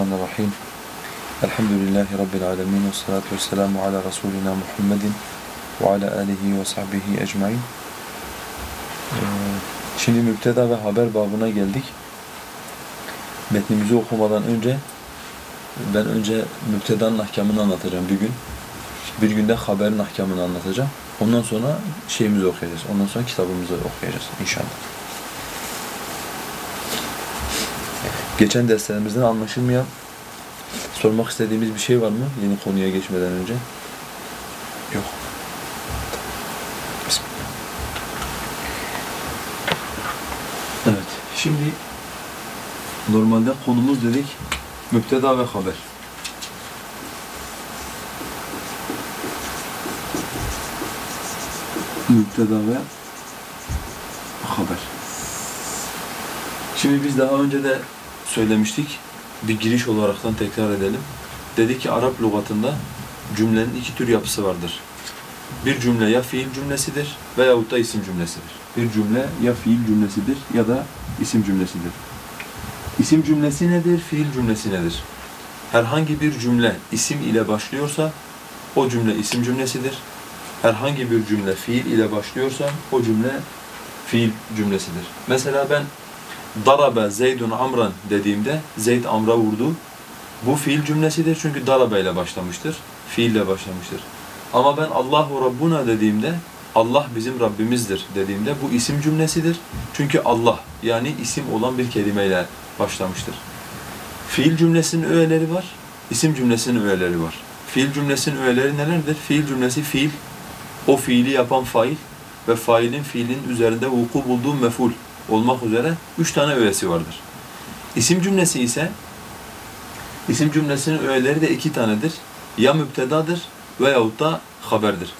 Bismillahirrahmanirrahim. Elhamdülillahi Rabbil alemin ve salatu ve selamu ala Resulina Muhammedin ve ala alihi ve sahbihi ecmain. Ee, Şimdi müpteda ve haber babına geldik. Metnimizi okumadan önce ben önce müptedanın ahkamını anlatacağım bir gün. Bir günde haberin ahkamını anlatacağım. Ondan sonra şeyimizi okuyacağız. Ondan sonra kitabımızı okuyacağız inşallah. Geçen derslerimizden anlaşılmayan, sormak istediğimiz bir şey var mı yeni konuya geçmeden önce? Yok. Evet, şimdi normalde konumuz dedik müpteda ve haber. Müpteda ve haber. Şimdi biz daha önce de söylemiştik. Bir giriş olaraktan tekrar edelim. Dedi ki Arap lügatında cümlenin iki tür yapısı vardır. Bir cümle ya fiil cümlesidir veyahut da isim cümlesidir. Bir cümle ya fiil cümlesidir ya da isim cümlesidir. İsim cümlesi nedir, fiil cümlesi nedir? Herhangi bir cümle isim ile başlıyorsa o cümle isim cümlesidir. Herhangi bir cümle fiil ile başlıyorsa o cümle fiil cümlesidir. Mesela ben darabe Zeydun amran dediğimde Zeyd amra vurdu. Bu fiil cümlesidir çünkü darabe ile başlamıştır. Fiille başlamıştır. Ama ben Allahu Rabbuna dediğimde Allah bizim Rabbimizdir dediğimde bu isim cümlesidir. Çünkü Allah yani isim olan bir kelimeyle başlamıştır. Fiil cümlesinin öğeleri var, isim cümlesinin öğeleri var. Fiil cümlesinin öğeleri nelerdir? Fiil cümlesi fiil, o fiili yapan fail ve failin fiilin üzerinde vuku bulduğu meful olmak üzere üç tane öğesi vardır. İsim cümlesi ise isim cümlesinin öğeleri de iki tanedir. Ya müptedadır veyahut da haberdir.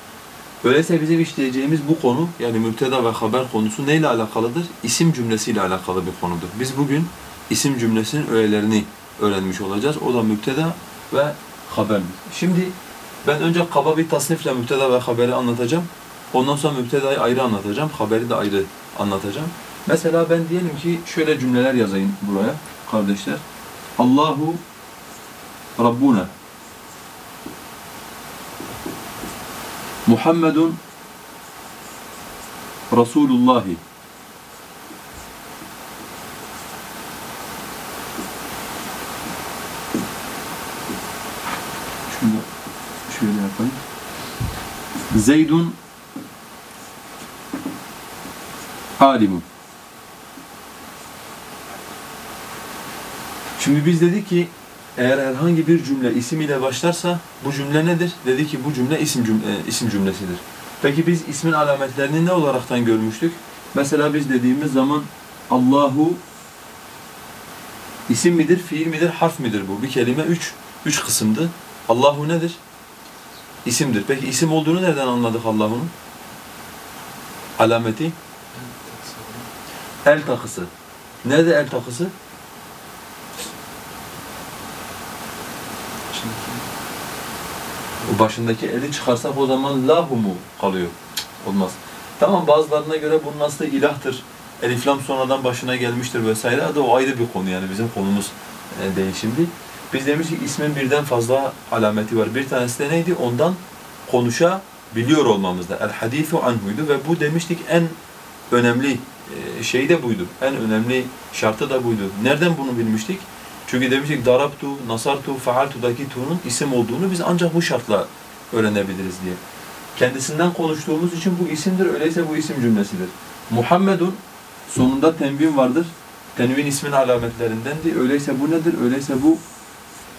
Öyleyse bizim işleyeceğimiz bu konu yani müpteda ve haber konusu neyle alakalıdır? İsim cümlesiyle alakalı bir konudur. Biz bugün isim cümlesinin öğelerini öğrenmiş olacağız. O da müpteda ve haberdir. Şimdi ben önce kaba bir tasnifle müpteda ve haberi anlatacağım. Ondan sonra müptedayı ayrı anlatacağım, haberi de ayrı anlatacağım. Mesela ben diyelim ki şöyle cümleler yazayım buraya kardeşler. Allahu Rabbuna Muhammedun Resulullahi Şunu şöyle yapayım. Zeydun alimun. Şimdi biz dedik ki eğer herhangi bir cümle isim ile başlarsa bu cümle nedir? Dedi ki bu cümle isim cümle, isim cümlesidir. Peki biz ismin alametlerini ne olaraktan görmüştük? Mesela biz dediğimiz zaman Allahu isim midir, fiil midir, harf midir bu? Bir kelime üç, üç kısımdı. Allahu nedir? İsimdir. Peki isim olduğunu nereden anladık Allah'ın? Alameti? El takısı. Nerede el takısı? Başındaki eli çıkarsak o zaman lahu mu kalıyor? Olmaz. Tamam bazılarına göre bunun aslı ilahtır. Eliflam sonradan başına gelmiştir vesaire. Adı o ayrı bir konu yani bizim konumuz e, değil şimdi. Biz demiştik ismin birden fazla alameti var. Bir tanesi de neydi? Ondan konuşabiliyor olmamızda. El hadisu anhuydu ve bu demiştik en önemli e, şey de buydu. En önemli şartı da buydu. Nereden bunu bilmiştik? Çünkü demiştik darabtu, nasartu, faaltu'daki tu'nun isim olduğunu biz ancak bu şartla öğrenebiliriz diye. Kendisinden konuştuğumuz için bu isimdir, öyleyse bu isim cümlesidir. Muhammedun sonunda tenvin vardır. Tenvin ismin alametlerindendi. Öyleyse bu nedir? Öyleyse bu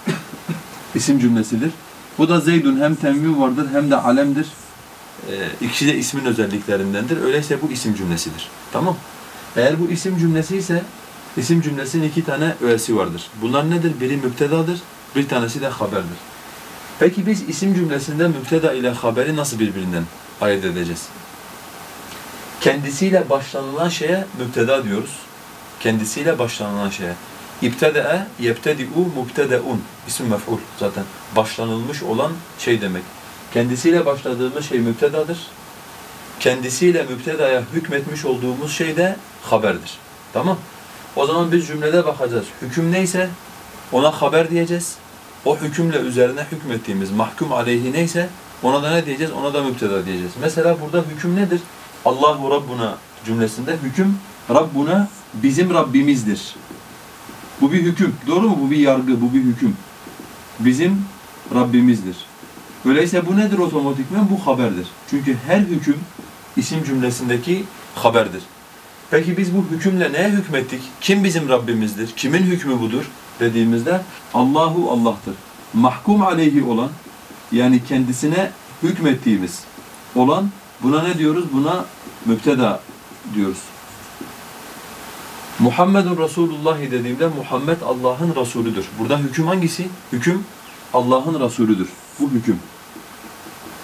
isim cümlesidir. Bu da Zeydun hem tenvin vardır hem de alemdir. Ee, ikisi de ismin özelliklerindendir. Öyleyse bu isim cümlesidir. Tamam Eğer bu isim cümlesi ise isim cümlesinin iki tane öğesi vardır. Bunlar nedir? Biri müptedadır, bir tanesi de haberdir. Peki biz isim cümlesinde müpteda ile haberi nasıl birbirinden ayırt edeceğiz? Kendisiyle başlanılan şeye müpteda diyoruz. Kendisiyle başlanılan şeye. İbtede'e, yebtedi'u, mubtede'un. İsim mef'ul zaten. Başlanılmış olan şey demek. Kendisiyle başladığımız şey müptedadır. Kendisiyle müptedaya hükmetmiş olduğumuz şey de haberdir. Tamam O zaman biz cümlede bakacağız. Hüküm neyse Ona haber diyeceğiz. O hükümle üzerine hükmettiğimiz mahkum aleyhi neyse ona da ne diyeceğiz? Ona da müpteda diyeceğiz. Mesela burada hüküm nedir? Allahu Rabbuna cümlesinde hüküm Rabbuna bizim Rabbimizdir. Bu bir hüküm. Doğru mu? Bu bir yargı, bu bir hüküm. Bizim Rabbimizdir. Öyleyse bu nedir otomatikmen? Bu haberdir. Çünkü her hüküm isim cümlesindeki haberdir. Peki biz bu hükümle neye hükmettik? Kim bizim Rabbimizdir? Kimin hükmü budur? Dediğimizde Allahu Allah'tır. Mahkum aleyhi olan yani kendisine hükmettiğimiz olan buna ne diyoruz? Buna müpteda diyoruz. Muhammedun Resulullah dediğimde Muhammed Allah'ın Resulüdür. Burada hüküm hangisi? Hüküm Allah'ın Resulüdür. Bu hüküm.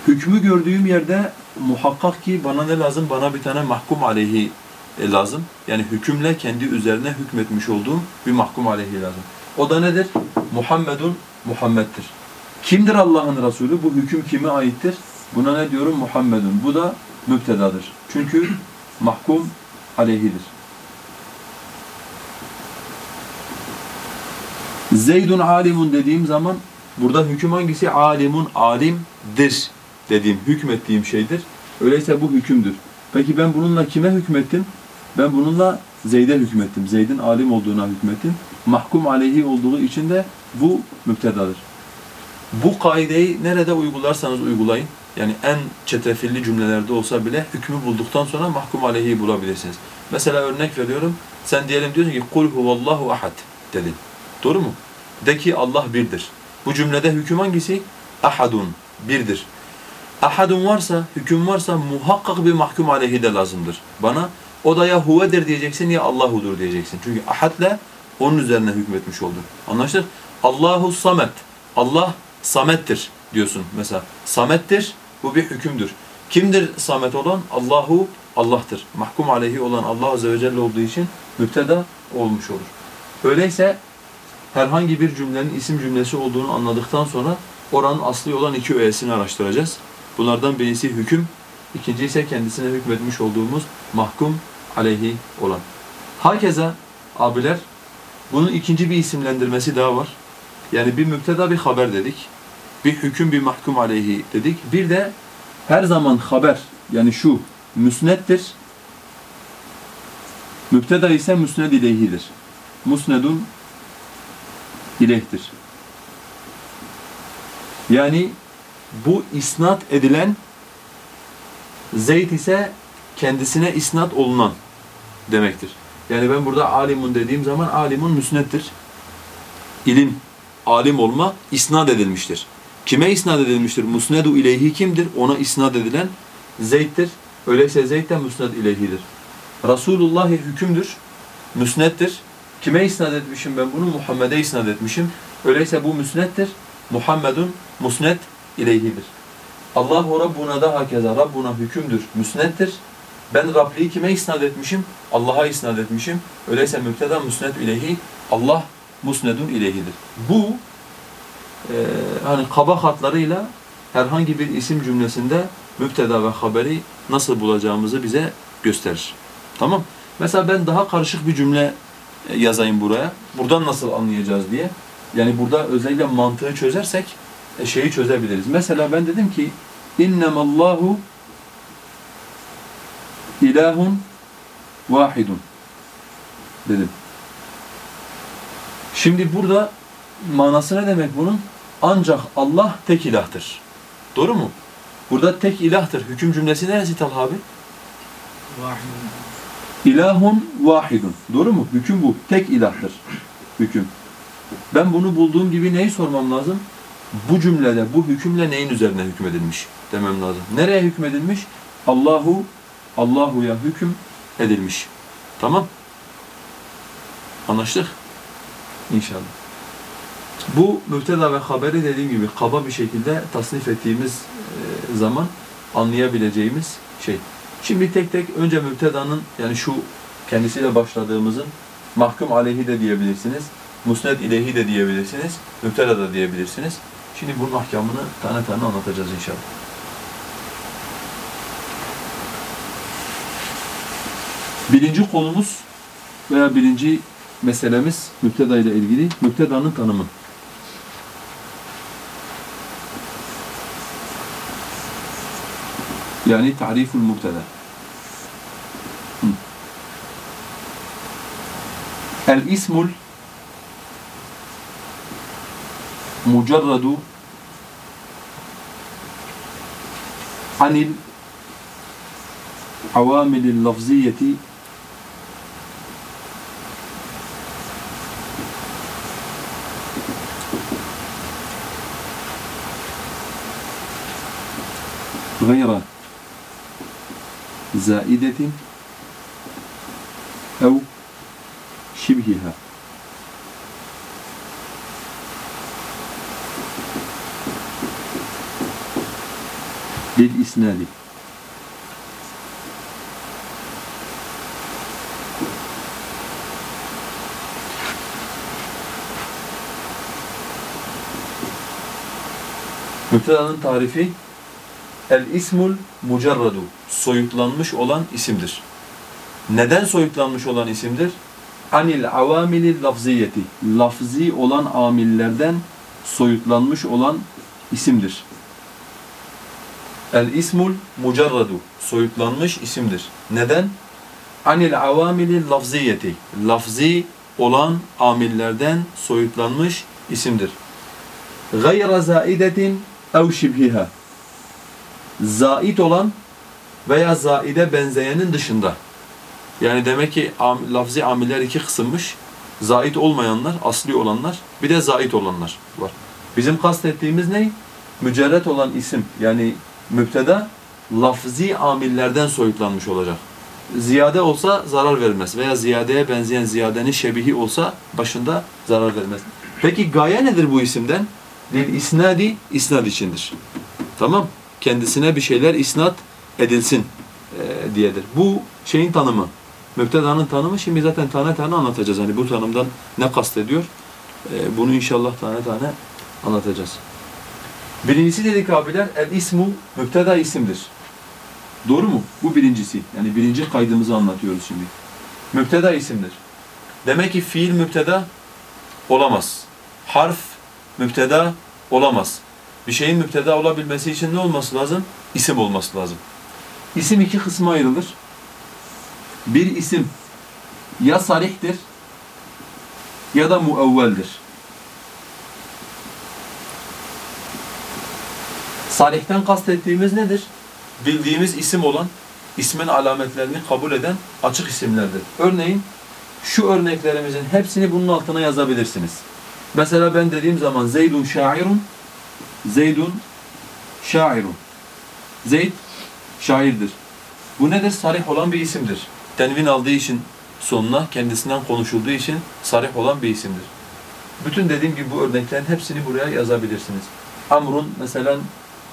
Hükmü gördüğüm yerde muhakkak ki bana ne lazım? Bana bir tane mahkum aleyhi e, lazım. Yani hükümle kendi üzerine hükmetmiş olduğum bir mahkum aleyhi lazım. O da nedir? Muhammedun Muhammed'dir. Kimdir Allah'ın Resulü? Bu hüküm kime aittir? Buna ne diyorum? Muhammedun. Bu da müptedadır. Çünkü mahkum aleyhidir. Zeydun alimun dediğim zaman burada hüküm hangisi? Alimun alimdir dediğim, hükmettiğim şeydir. Öyleyse bu hükümdür. Peki ben bununla kime hükmettim? Ben bununla Zeyd'e hükmettim. Zeyd'in alim olduğuna hükmettim. Mahkum aleyhi olduğu için de bu müptedadır. Bu kaideyi nerede uygularsanız uygulayın. Yani en çetrefilli cümlelerde olsa bile hükmü bulduktan sonra mahkum aleyhi bulabilirsiniz. Mesela örnek veriyorum. Sen diyelim diyorsun ki kul huvallahu ahad dedin. Doğru mu? De ki Allah birdir. Bu cümlede hüküm hangisi? Ahadun, birdir. Ahadun varsa, hüküm varsa muhakkak bir mahkum aleyhi de lazımdır. Bana o da ya huvedir diyeceksin ya Allahudur diyeceksin. Çünkü ahadle onun üzerine hükmetmiş oldun. Anlaştık? Allahu samet. Allah samettir diyorsun mesela. Samettir, bu bir hükümdür. Kimdir samet olan? Allahu Allah'tır. Mahkum aleyhi olan Allah Azze ve Celle olduğu için müpteda olmuş olur. Öyleyse herhangi bir cümlenin isim cümlesi olduğunu anladıktan sonra oranın aslı olan iki öğesini araştıracağız. Bunlardan birisi hüküm, ikinci ise kendisine hükmetmiş olduğumuz mahkum aleyhi olan. Hakeza abiler bunun ikinci bir isimlendirmesi daha var. Yani bir müpteda bir haber dedik. Bir hüküm bir mahkum aleyhi dedik. Bir de her zaman haber yani şu müsnettir. Müpteda ise müsned ileyhidir. Musnedun ileyhtir. Yani bu isnat edilen Zeyd ise kendisine isnat olunan demektir. Yani ben burada alimun dediğim zaman alimun müsnettir. İlim, alim olma isnat edilmiştir. Kime isnat edilmiştir? Musnedu ileyhi kimdir? Ona isnat edilen Zeyd'dir. Öyleyse Zeyd de müsned ileyhidir. Resulullah hükümdür, müsnettir. Kime isnat etmişim ben bunu? Muhammed'e isnat etmişim. Öyleyse bu müsnettir. Muhammedun musnet ileyhidir. Allahu Rabbuna da hakeza. Rabbuna hükümdür, müsnettir. Ben Rabli'yi kime isnat etmişim? Allah'a isnat etmişim. Öyleyse müpteda müsned ileyhi. Allah musnedun ileyhidir. Bu e, hani kaba hatlarıyla herhangi bir isim cümlesinde müpteda ve haberi nasıl bulacağımızı bize gösterir. Tamam? Mesela ben daha karışık bir cümle e, yazayım buraya. Buradan nasıl anlayacağız diye. Yani burada özellikle mantığı çözersek e, şeyi çözebiliriz. Mesela ben dedim ki innemallahu ilahun vahidun dedim. Şimdi burada manası ne demek bunun? Ancak Allah tek ilahtır. Doğru mu? Burada tek ilahtır. Hüküm cümlesi neresi Talha abi? Vahidun. İlahun vahidun. Doğru mu? Hüküm bu. Tek ilahtır. Hüküm. Ben bunu bulduğum gibi neyi sormam lazım? Bu cümlede, bu hükümle neyin üzerine hükmedilmiş demem lazım. Nereye hükmedilmiş? Allahu, Allahu'ya hüküm edilmiş. Tamam? Anlaştık? İnşallah. Bu müpteda ve haberi dediğim gibi kaba bir şekilde tasnif ettiğimiz e, zaman anlayabileceğimiz şey. Şimdi tek tek önce müptedanın yani şu kendisiyle başladığımızın mahkum aleyhi de diyebilirsiniz. Musned ileyhi de diyebilirsiniz. Müpteda da diyebilirsiniz. Şimdi bunun ahkamını tane tane anlatacağız inşallah. Birinci konumuz veya birinci meselemiz müpteda ile ilgili. Müptedanın tanımı. Yani tariful müpteda. El ismul mucarradu anil avamilil lafziyeti غير زائدة أو شبهها. للإسناد. Müptedanın tarifi El ismul mucarradu soyutlanmış olan isimdir. Neden soyutlanmış olan isimdir? Anil avamili lafziyeti lafzi olan amillerden soyutlanmış olan isimdir. El ismul mucarradu soyutlanmış isimdir. Neden? Anil avamili lafziyeti lafzi olan amillerden soyutlanmış isimdir. Gayra zaidetin ev şibhiha zait olan veya zaide benzeyenin dışında. Yani demek ki am, lafzi amiller iki kısımmış. Zait olmayanlar, asli olanlar, bir de zait olanlar var. Bizim kastettiğimiz ne? Mücerret olan isim yani müpteda lafzi amillerden soyutlanmış olacak. Ziyade olsa zarar vermez veya ziyadeye benzeyen ziyadenin şebihi olsa başında zarar vermez. Peki gaye nedir bu isimden? Lil isnadi isnad içindir. Tamam? Kendisine bir şeyler isnat edilsin e, diyedir. Bu şeyin tanımı. Müptedanın tanımı şimdi zaten tane tane anlatacağız. Hani bu tanımdan ne kastediyor? E, bunu inşallah tane tane anlatacağız. Birincisi dedik abiler el ismu müpteda isimdir. Doğru mu? Bu birincisi. Yani birinci kaydımızı anlatıyoruz şimdi. Müpteda isimdir. Demek ki fiil müpteda olamaz. Harf müpteda olamaz. Bir şeyin müpteda olabilmesi için ne olması lazım? İsim olması lazım. İsim iki kısma ayrılır. Bir isim ya sarihtir ya da muevveldir. Sarihten kastettiğimiz nedir? Bildiğimiz isim olan, ismin alametlerini kabul eden açık isimlerdir. Örneğin şu örneklerimizin hepsini bunun altına yazabilirsiniz. Mesela ben dediğim zaman Zeydun şairun Zeydun şairun. Zeyd şairdir. Bu nedir? Sarih olan bir isimdir. Tenvin aldığı için sonuna kendisinden konuşulduğu için sarih olan bir isimdir. Bütün dediğim gibi bu örneklerin hepsini buraya yazabilirsiniz. Amrun mesela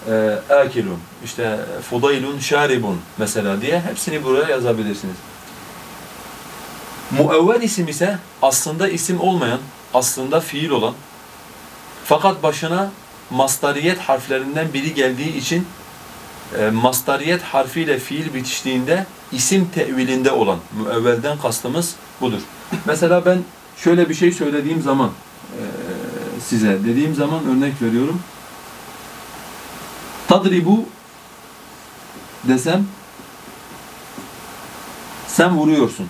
e, akilun, işte fudaylun şaribun mesela diye hepsini buraya yazabilirsiniz. Muevvel isim ise aslında isim olmayan, aslında fiil olan fakat başına mastariyet harflerinden biri geldiği için e, mastariyet harfiyle fiil bitiştiğinde isim tevilinde olan müevvelden kastımız budur. Mesela ben şöyle bir şey söylediğim zaman e, size dediğim zaman örnek veriyorum. Tadribu desem sen vuruyorsun.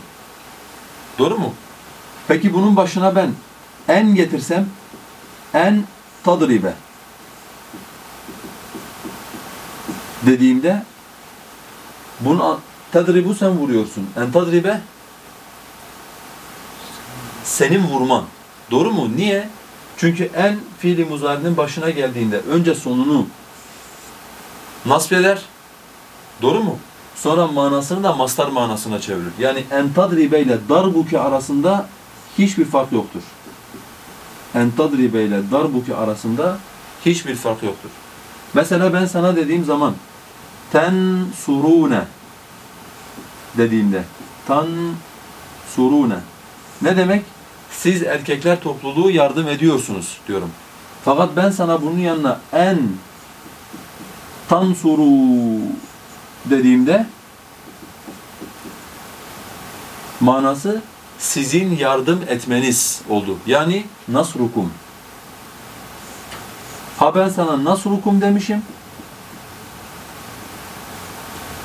Doğru mu? Peki bunun başına ben en getirsem en tadribe dediğimde bunu tadribu sen vuruyorsun. En tadribe senin vurman. Doğru mu? Niye? Çünkü en fiili muzarinin başına geldiğinde önce sonunu nasp eder. Doğru mu? Sonra manasını da mastar manasına çevirir. Yani en tadribe ile darbuki arasında hiçbir fark yoktur. En tadribe ile darbuki arasında hiçbir fark yoktur. Mesela ben sana dediğim zaman ten surune dediğimde tan surune ne demek? Siz erkekler topluluğu yardım ediyorsunuz diyorum. Fakat ben sana bunun yanına en tansuru dediğimde manası sizin yardım etmeniz oldu. Yani nasrukum. Ha ben sana nasrukum demişim.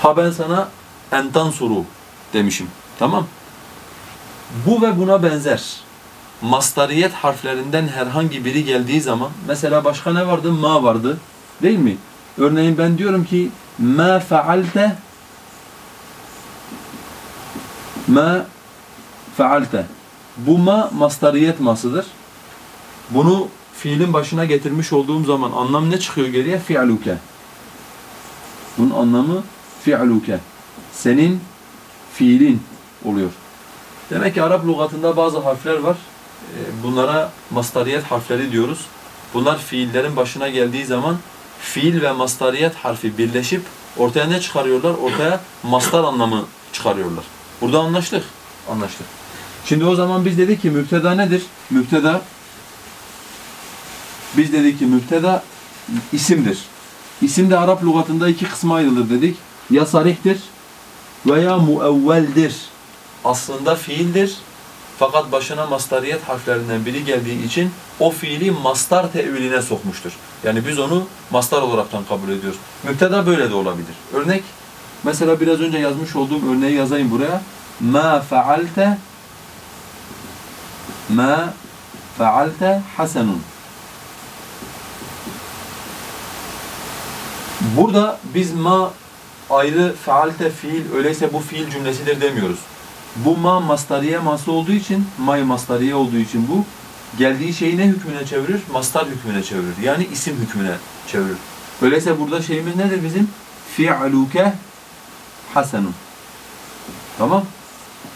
Ha ben sana entansuru demişim. Tamam. Bu ve buna benzer mastariyet harflerinden herhangi biri geldiği zaman mesela başka ne vardı? Ma vardı. Değil mi? Örneğin ben diyorum ki ma faalte ma faalte bu ma mastariyet masıdır. Bunu fiilin başına getirmiş olduğum zaman anlam ne çıkıyor geriye? Fi'luke. Bunun anlamı fi'luke. Senin fiilin oluyor. Demek ki Arap lügatında bazı harfler var. Ee, Bunlara mastariyet harfleri diyoruz. Bunlar fiillerin başına geldiği zaman fiil ve mastariyet harfi birleşip ortaya ne çıkarıyorlar? Ortaya mastar anlamı çıkarıyorlar. Burada anlaştık. Anlaştık. Şimdi o zaman biz dedik ki müpteda nedir? Müpteda biz dedik ki müpteda isimdir. İsim de Arap lügatında iki kısma ayrılır dedik. Ya sarihtir veya muevveldir. Aslında fiildir. Fakat başına mastariyet harflerinden biri geldiği için o fiili mastar teviline sokmuştur. Yani biz onu mastar olaraktan kabul ediyoruz. Müpteda böyle de olabilir. Örnek, mesela biraz önce yazmış olduğum örneği yazayım buraya. Ma faalte ma faalte hasenun. Burada biz ma ayrı faalte fiil öyleyse bu fiil cümlesidir demiyoruz. Bu ma mastariye ması olduğu için, may mastariye olduğu için bu geldiği şeyi ne hükmüne çevirir? Mastar hükmüne çevirir. Yani isim hükmüne çevirir. Öyleyse burada şeyimiz nedir bizim? Fi'luke hasenun. Tamam?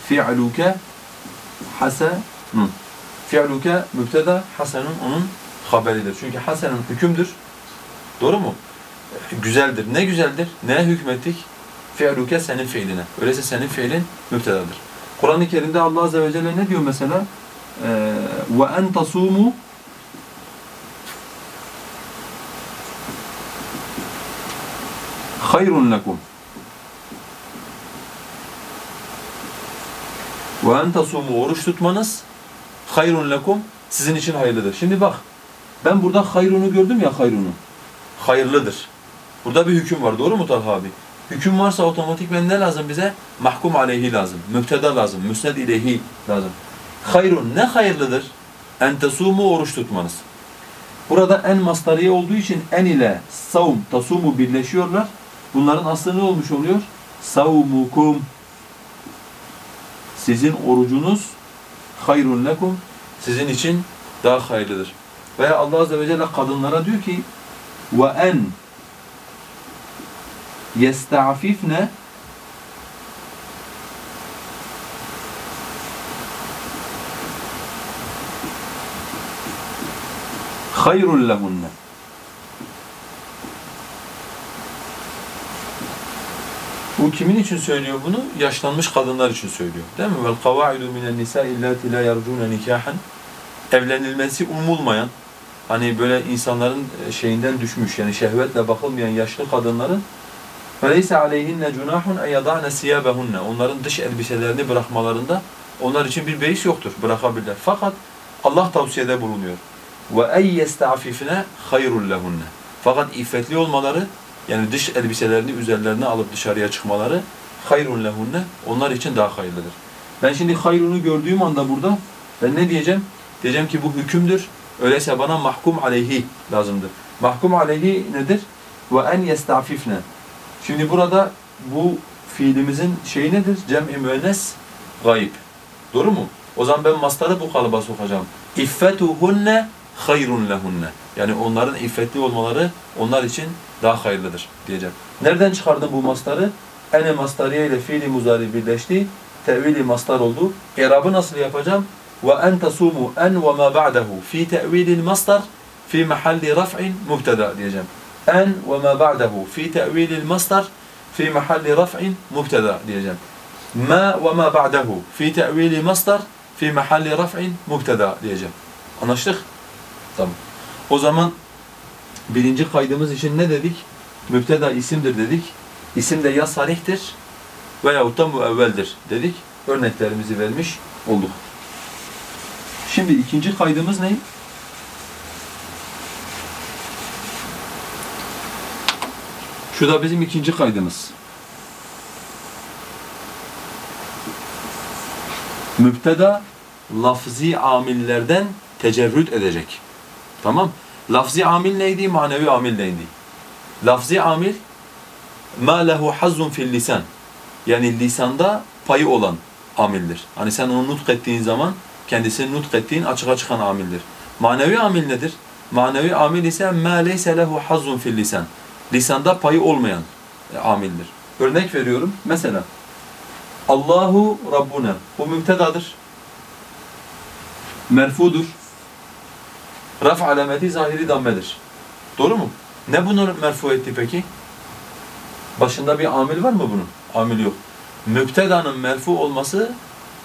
Fi'luke hasenun. Fi'luke mübteda, hasenun onun haberidir. Çünkü hasenun hükümdür. Doğru mu? Güzeldir. Ne güzeldir? Neye hükmettik? Fi'luke senin fiiline. Öyleyse senin fiilin müptedadır. Kur'an-ı Kerim'de Allah Azze ve Celle ne diyor mesela? Ee, Ve en tasumu hayrun lekum. Ve en tasumu oruç tutmanız hayrun lekum sizin için hayırlıdır. Şimdi bak ben burada hayrunu gördüm ya hayrunu. Hayırlıdır. Burada bir hüküm var. Doğru mu Talha abi? Hüküm varsa otomatikmen ne lazım bize? Mahkum aleyhi lazım. Müpteda lazım. Müsned ileyhi lazım. Hayrun ne hayırlıdır? En tesumu oruç tutmanız. Burada en mastariye olduğu için en ile savm, tasumu birleşiyorlar. Bunların aslı ne olmuş oluyor? Savmukum. Sizin orucunuz hayrun lekum. Sizin için daha hayırlıdır. Veya Allah Azze ve Celle kadınlara diyor ki ve en yesta'fifne hayrun lehunne. Bu kimin için söylüyor bunu? Yaşlanmış kadınlar için söylüyor. Değil mi? Vel kavaidu minen nisa illati la yarcuna nikahan. Evlenilmesi umulmayan, hani böyle insanların şeyinden düşmüş yani şehvetle bakılmayan yaşlı kadınların فَلَيْسَ عَلَيْهِنَّ جُنَاحٌ اَنْ يَضَعْنَ سِيَابَهُنَّ Onların dış elbiselerini bırakmalarında onlar için bir beis yoktur. Bırakabilirler. Fakat Allah tavsiyede bulunuyor. وَاَنْ يَسْتَعْفِفْنَ خَيْرٌ لَهُنَّ Fakat iffetli olmaları yani dış elbiselerini üzerlerine alıp dışarıya çıkmaları hayrun lehunne onlar için daha hayırlıdır. Ben şimdi hayrunu gördüğüm anda burada ben ne diyeceğim? Diyeceğim ki bu hükümdür. Öyleyse bana mahkum aleyhi lazımdır. Mahkum aleyhi nedir? Ve en yestafifne. Şimdi burada bu fiilimizin şeyi nedir? Cem-i müennes gayb. Doğru mu? O zaman ben mastarı bu kalıba sokacağım. İffetuhunne hayrun lehunne. Yani onların iffetli olmaları onlar için daha hayırlıdır diyeceğim. Nereden çıkardım bu mastarı? Ene mastariye ile fiili muzari birleşti. Tevili mastar oldu. İrabı nasıl yapacağım? Ve en tasumu en ve ma ba'dahu fi tevilil mastar fi mahalli raf'in mubtada diyeceğim. En ve ma ba'dahu fi tevilil mastar fi mahalli raf'in mubtada diyeceğim. Ma ve ma ba'dahu fi tevili mastar fi mahalli raf'in mubtada diyeceğim. Anlaştık? Tamam. O zaman birinci kaydımız için ne dedik? Müpteda isimdir dedik. İsim de ya sarihtir veyahut da müevveldir dedik. Örneklerimizi vermiş. olduk. Şimdi ikinci kaydımız ne? Şu da bizim ikinci kaydımız. Müpteda lafzi amillerden tecerrüt edecek. Tamam? Lafzi amil neydi? Manevi amil neydi? Lafzi amil ma lehu hazzun fil lisan. Yani lisanda payı olan amildir. Hani sen onu nutk ettiğin zaman kendisini nutk ettiğin açığa çıkan amildir. Manevi amil nedir? Manevi amil ise ma leyse lehu hazzun fil lisan. Lisanda payı olmayan e, amildir. Örnek veriyorum. Mesela Allahu Rabbuna. Bu müptedadır. Merfudur. Raf alameti zahiri dammedir. Doğru mu? Ne bunu merfu etti peki? Başında bir amil var mı bunun? Amil yok. Müptedanın merfu olması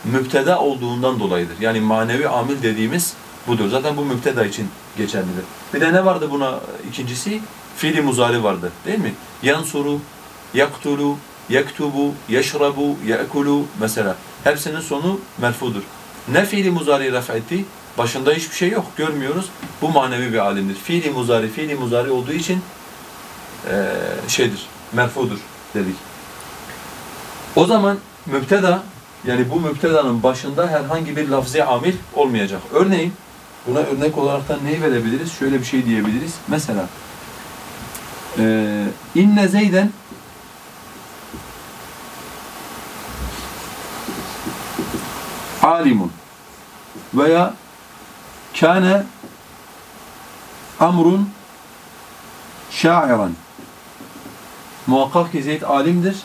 müpteda olduğundan dolayıdır. Yani manevi amil dediğimiz budur. Zaten bu müpteda için geçerlidir. Bir de ne vardı buna ikincisi? Fiili muzari vardı değil mi? Yansuru, yaktulu, yektubu, yeşrabu, ye'kulu mesela. Hepsinin sonu merfudur. Ne fiili muzari raf etti? Başında hiçbir şey yok, görmüyoruz. Bu manevi bir alimdir. Fiili muzari, fiili muzari olduğu için eee, şeydir, merfudur dedik. O zaman müpteda, yani bu müptedanın başında herhangi bir lafzi amil olmayacak. Örneğin, buna örnek olarak da neyi verebiliriz? Şöyle bir şey diyebiliriz. Mesela, eee inne zeyden alimun veya kâne amrun şairan muhakkak ki Zeyd alimdir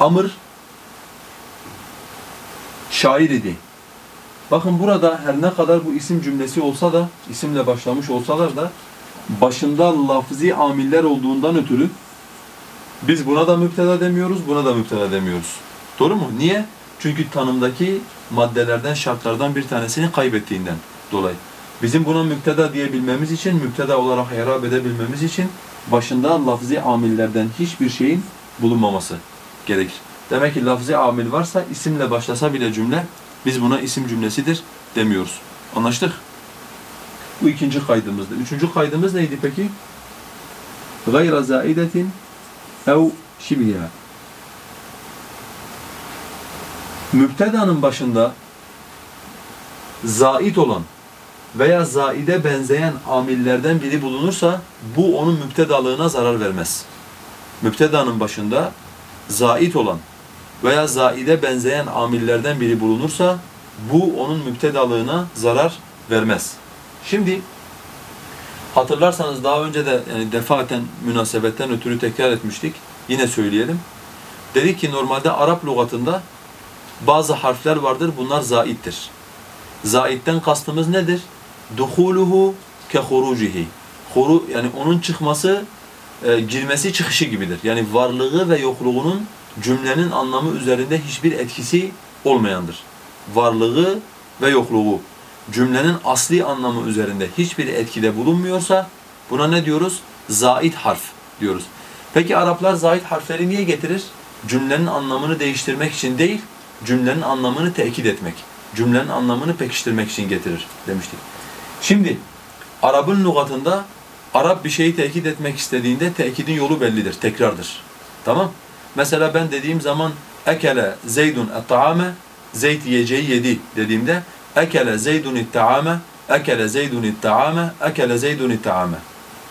Amr şair idi. Bakın burada her ne kadar bu isim cümlesi olsa da, isimle başlamış olsalar da başında lafzi amiller olduğundan ötürü biz buna da müpteda demiyoruz, buna da müpteda demiyoruz. Doğru mu? Niye? Çünkü tanımdaki maddelerden, şartlardan bir tanesini kaybettiğinden dolayı. Bizim buna müpteda diyebilmemiz için, müpteda olarak irab edebilmemiz için başında lafzi amillerden hiçbir şeyin bulunmaması gerekir. Demek ki lafzi amil varsa isimle başlasa bile cümle biz buna isim cümlesidir demiyoruz. Anlaştık? Bu ikinci kaydımızdı. Üçüncü kaydımız neydi peki? Gayra zaidetin ev şibiha. Müptedanın başında zait olan veya zaide benzeyen amillerden biri bulunursa bu onun müptedalığına zarar vermez. Müptedanın başında zait olan veya zaide benzeyen amillerden biri bulunursa bu onun müptedalığına zarar vermez. Şimdi hatırlarsanız daha önce de yani defaten münasebetten ötürü tekrar etmiştik. Yine söyleyelim. Dedik ki normalde Arap lügatında bazı harfler vardır bunlar zaittir. Zaitten kastımız nedir? Duhuluhu ke hurucihi. Huru yani onun çıkması e, girmesi çıkışı gibidir. Yani varlığı ve yokluğunun cümlenin anlamı üzerinde hiçbir etkisi olmayandır. Varlığı ve yokluğu cümlenin asli anlamı üzerinde hiçbir etkide bulunmuyorsa buna ne diyoruz? Zait harf diyoruz. Peki Araplar zait harfleri niye getirir? Cümlenin anlamını değiştirmek için değil, cümlenin anlamını tekit etmek, cümlenin anlamını pekiştirmek için getirir demiştik. Şimdi Arap'ın lügatında Arap bir şeyi tekit etmek istediğinde tekidin yolu bellidir, tekrardır. Tamam? Mesela ben dediğim zaman ekele zeydun et-taame yiyeceği yedi dediğimde ekele zeydun et-taame ekele zeydun et-taame ekele zeydun et-taame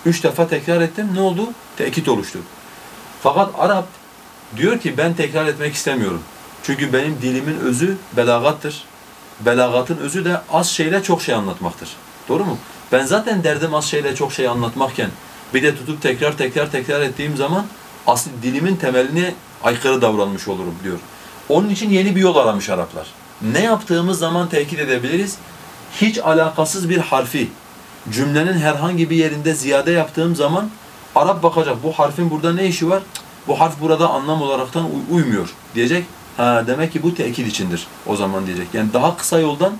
Üç defa tekrar ettim. Ne oldu? Tekit oluştu. Fakat Arap diyor ki ben tekrar etmek istemiyorum. Çünkü benim dilimin özü belagattır. Belagatın özü de az şeyle çok şey anlatmaktır. Doğru mu? Ben zaten derdim az şeyle çok şey anlatmakken bir de tutup tekrar tekrar tekrar ettiğim zaman asli dilimin temeline aykırı davranmış olurum diyor. Onun için yeni bir yol aramış Araplar. Ne yaptığımız zaman tekit edebiliriz? Hiç alakasız bir harfi cümlenin herhangi bir yerinde ziyade yaptığım zaman Arap bakacak bu harfin burada ne işi var? Bu harf burada anlam olaraktan uy- uymuyor diyecek. Ha demek ki bu tekit içindir o zaman diyecek. Yani daha kısa yoldan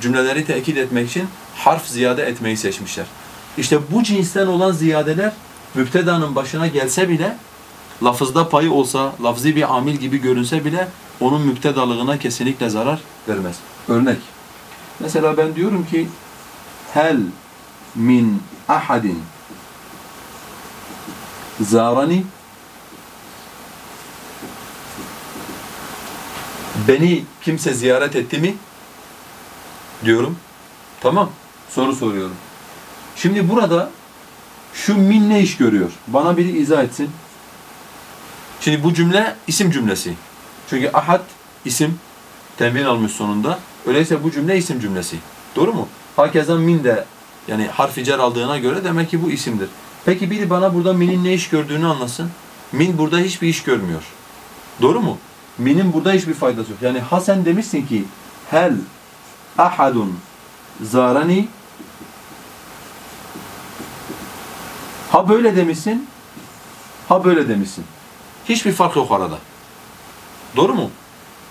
cümleleri tekit etmek için harf ziyade etmeyi seçmişler. İşte bu cinsten olan ziyadeler müptedanın başına gelse bile lafızda payı olsa, lafzi bir amil gibi görünse bile onun müptedalığına kesinlikle zarar vermez. Örnek. Mesela ben diyorum ki hel min ahadin zarani beni kimse ziyaret etti mi diyorum. Tamam. Soru soruyorum. Şimdi burada şu min ne iş görüyor? Bana biri izah etsin. Şimdi bu cümle isim cümlesi. Çünkü ahad isim tenvin almış sonunda. Öyleyse bu cümle isim cümlesi. Doğru mu? Hakeza min de yani harfi cer aldığına göre demek ki bu isimdir. Peki biri bana burada minin ne iş gördüğünü anlasın. Min burada hiçbir iş görmüyor. Doğru mu? Min'in burada hiçbir faydası yok. Yani ha sen demişsin ki hel ahadun zarani ha böyle demişsin ha böyle demişsin. Hiçbir fark yok arada. Doğru mu?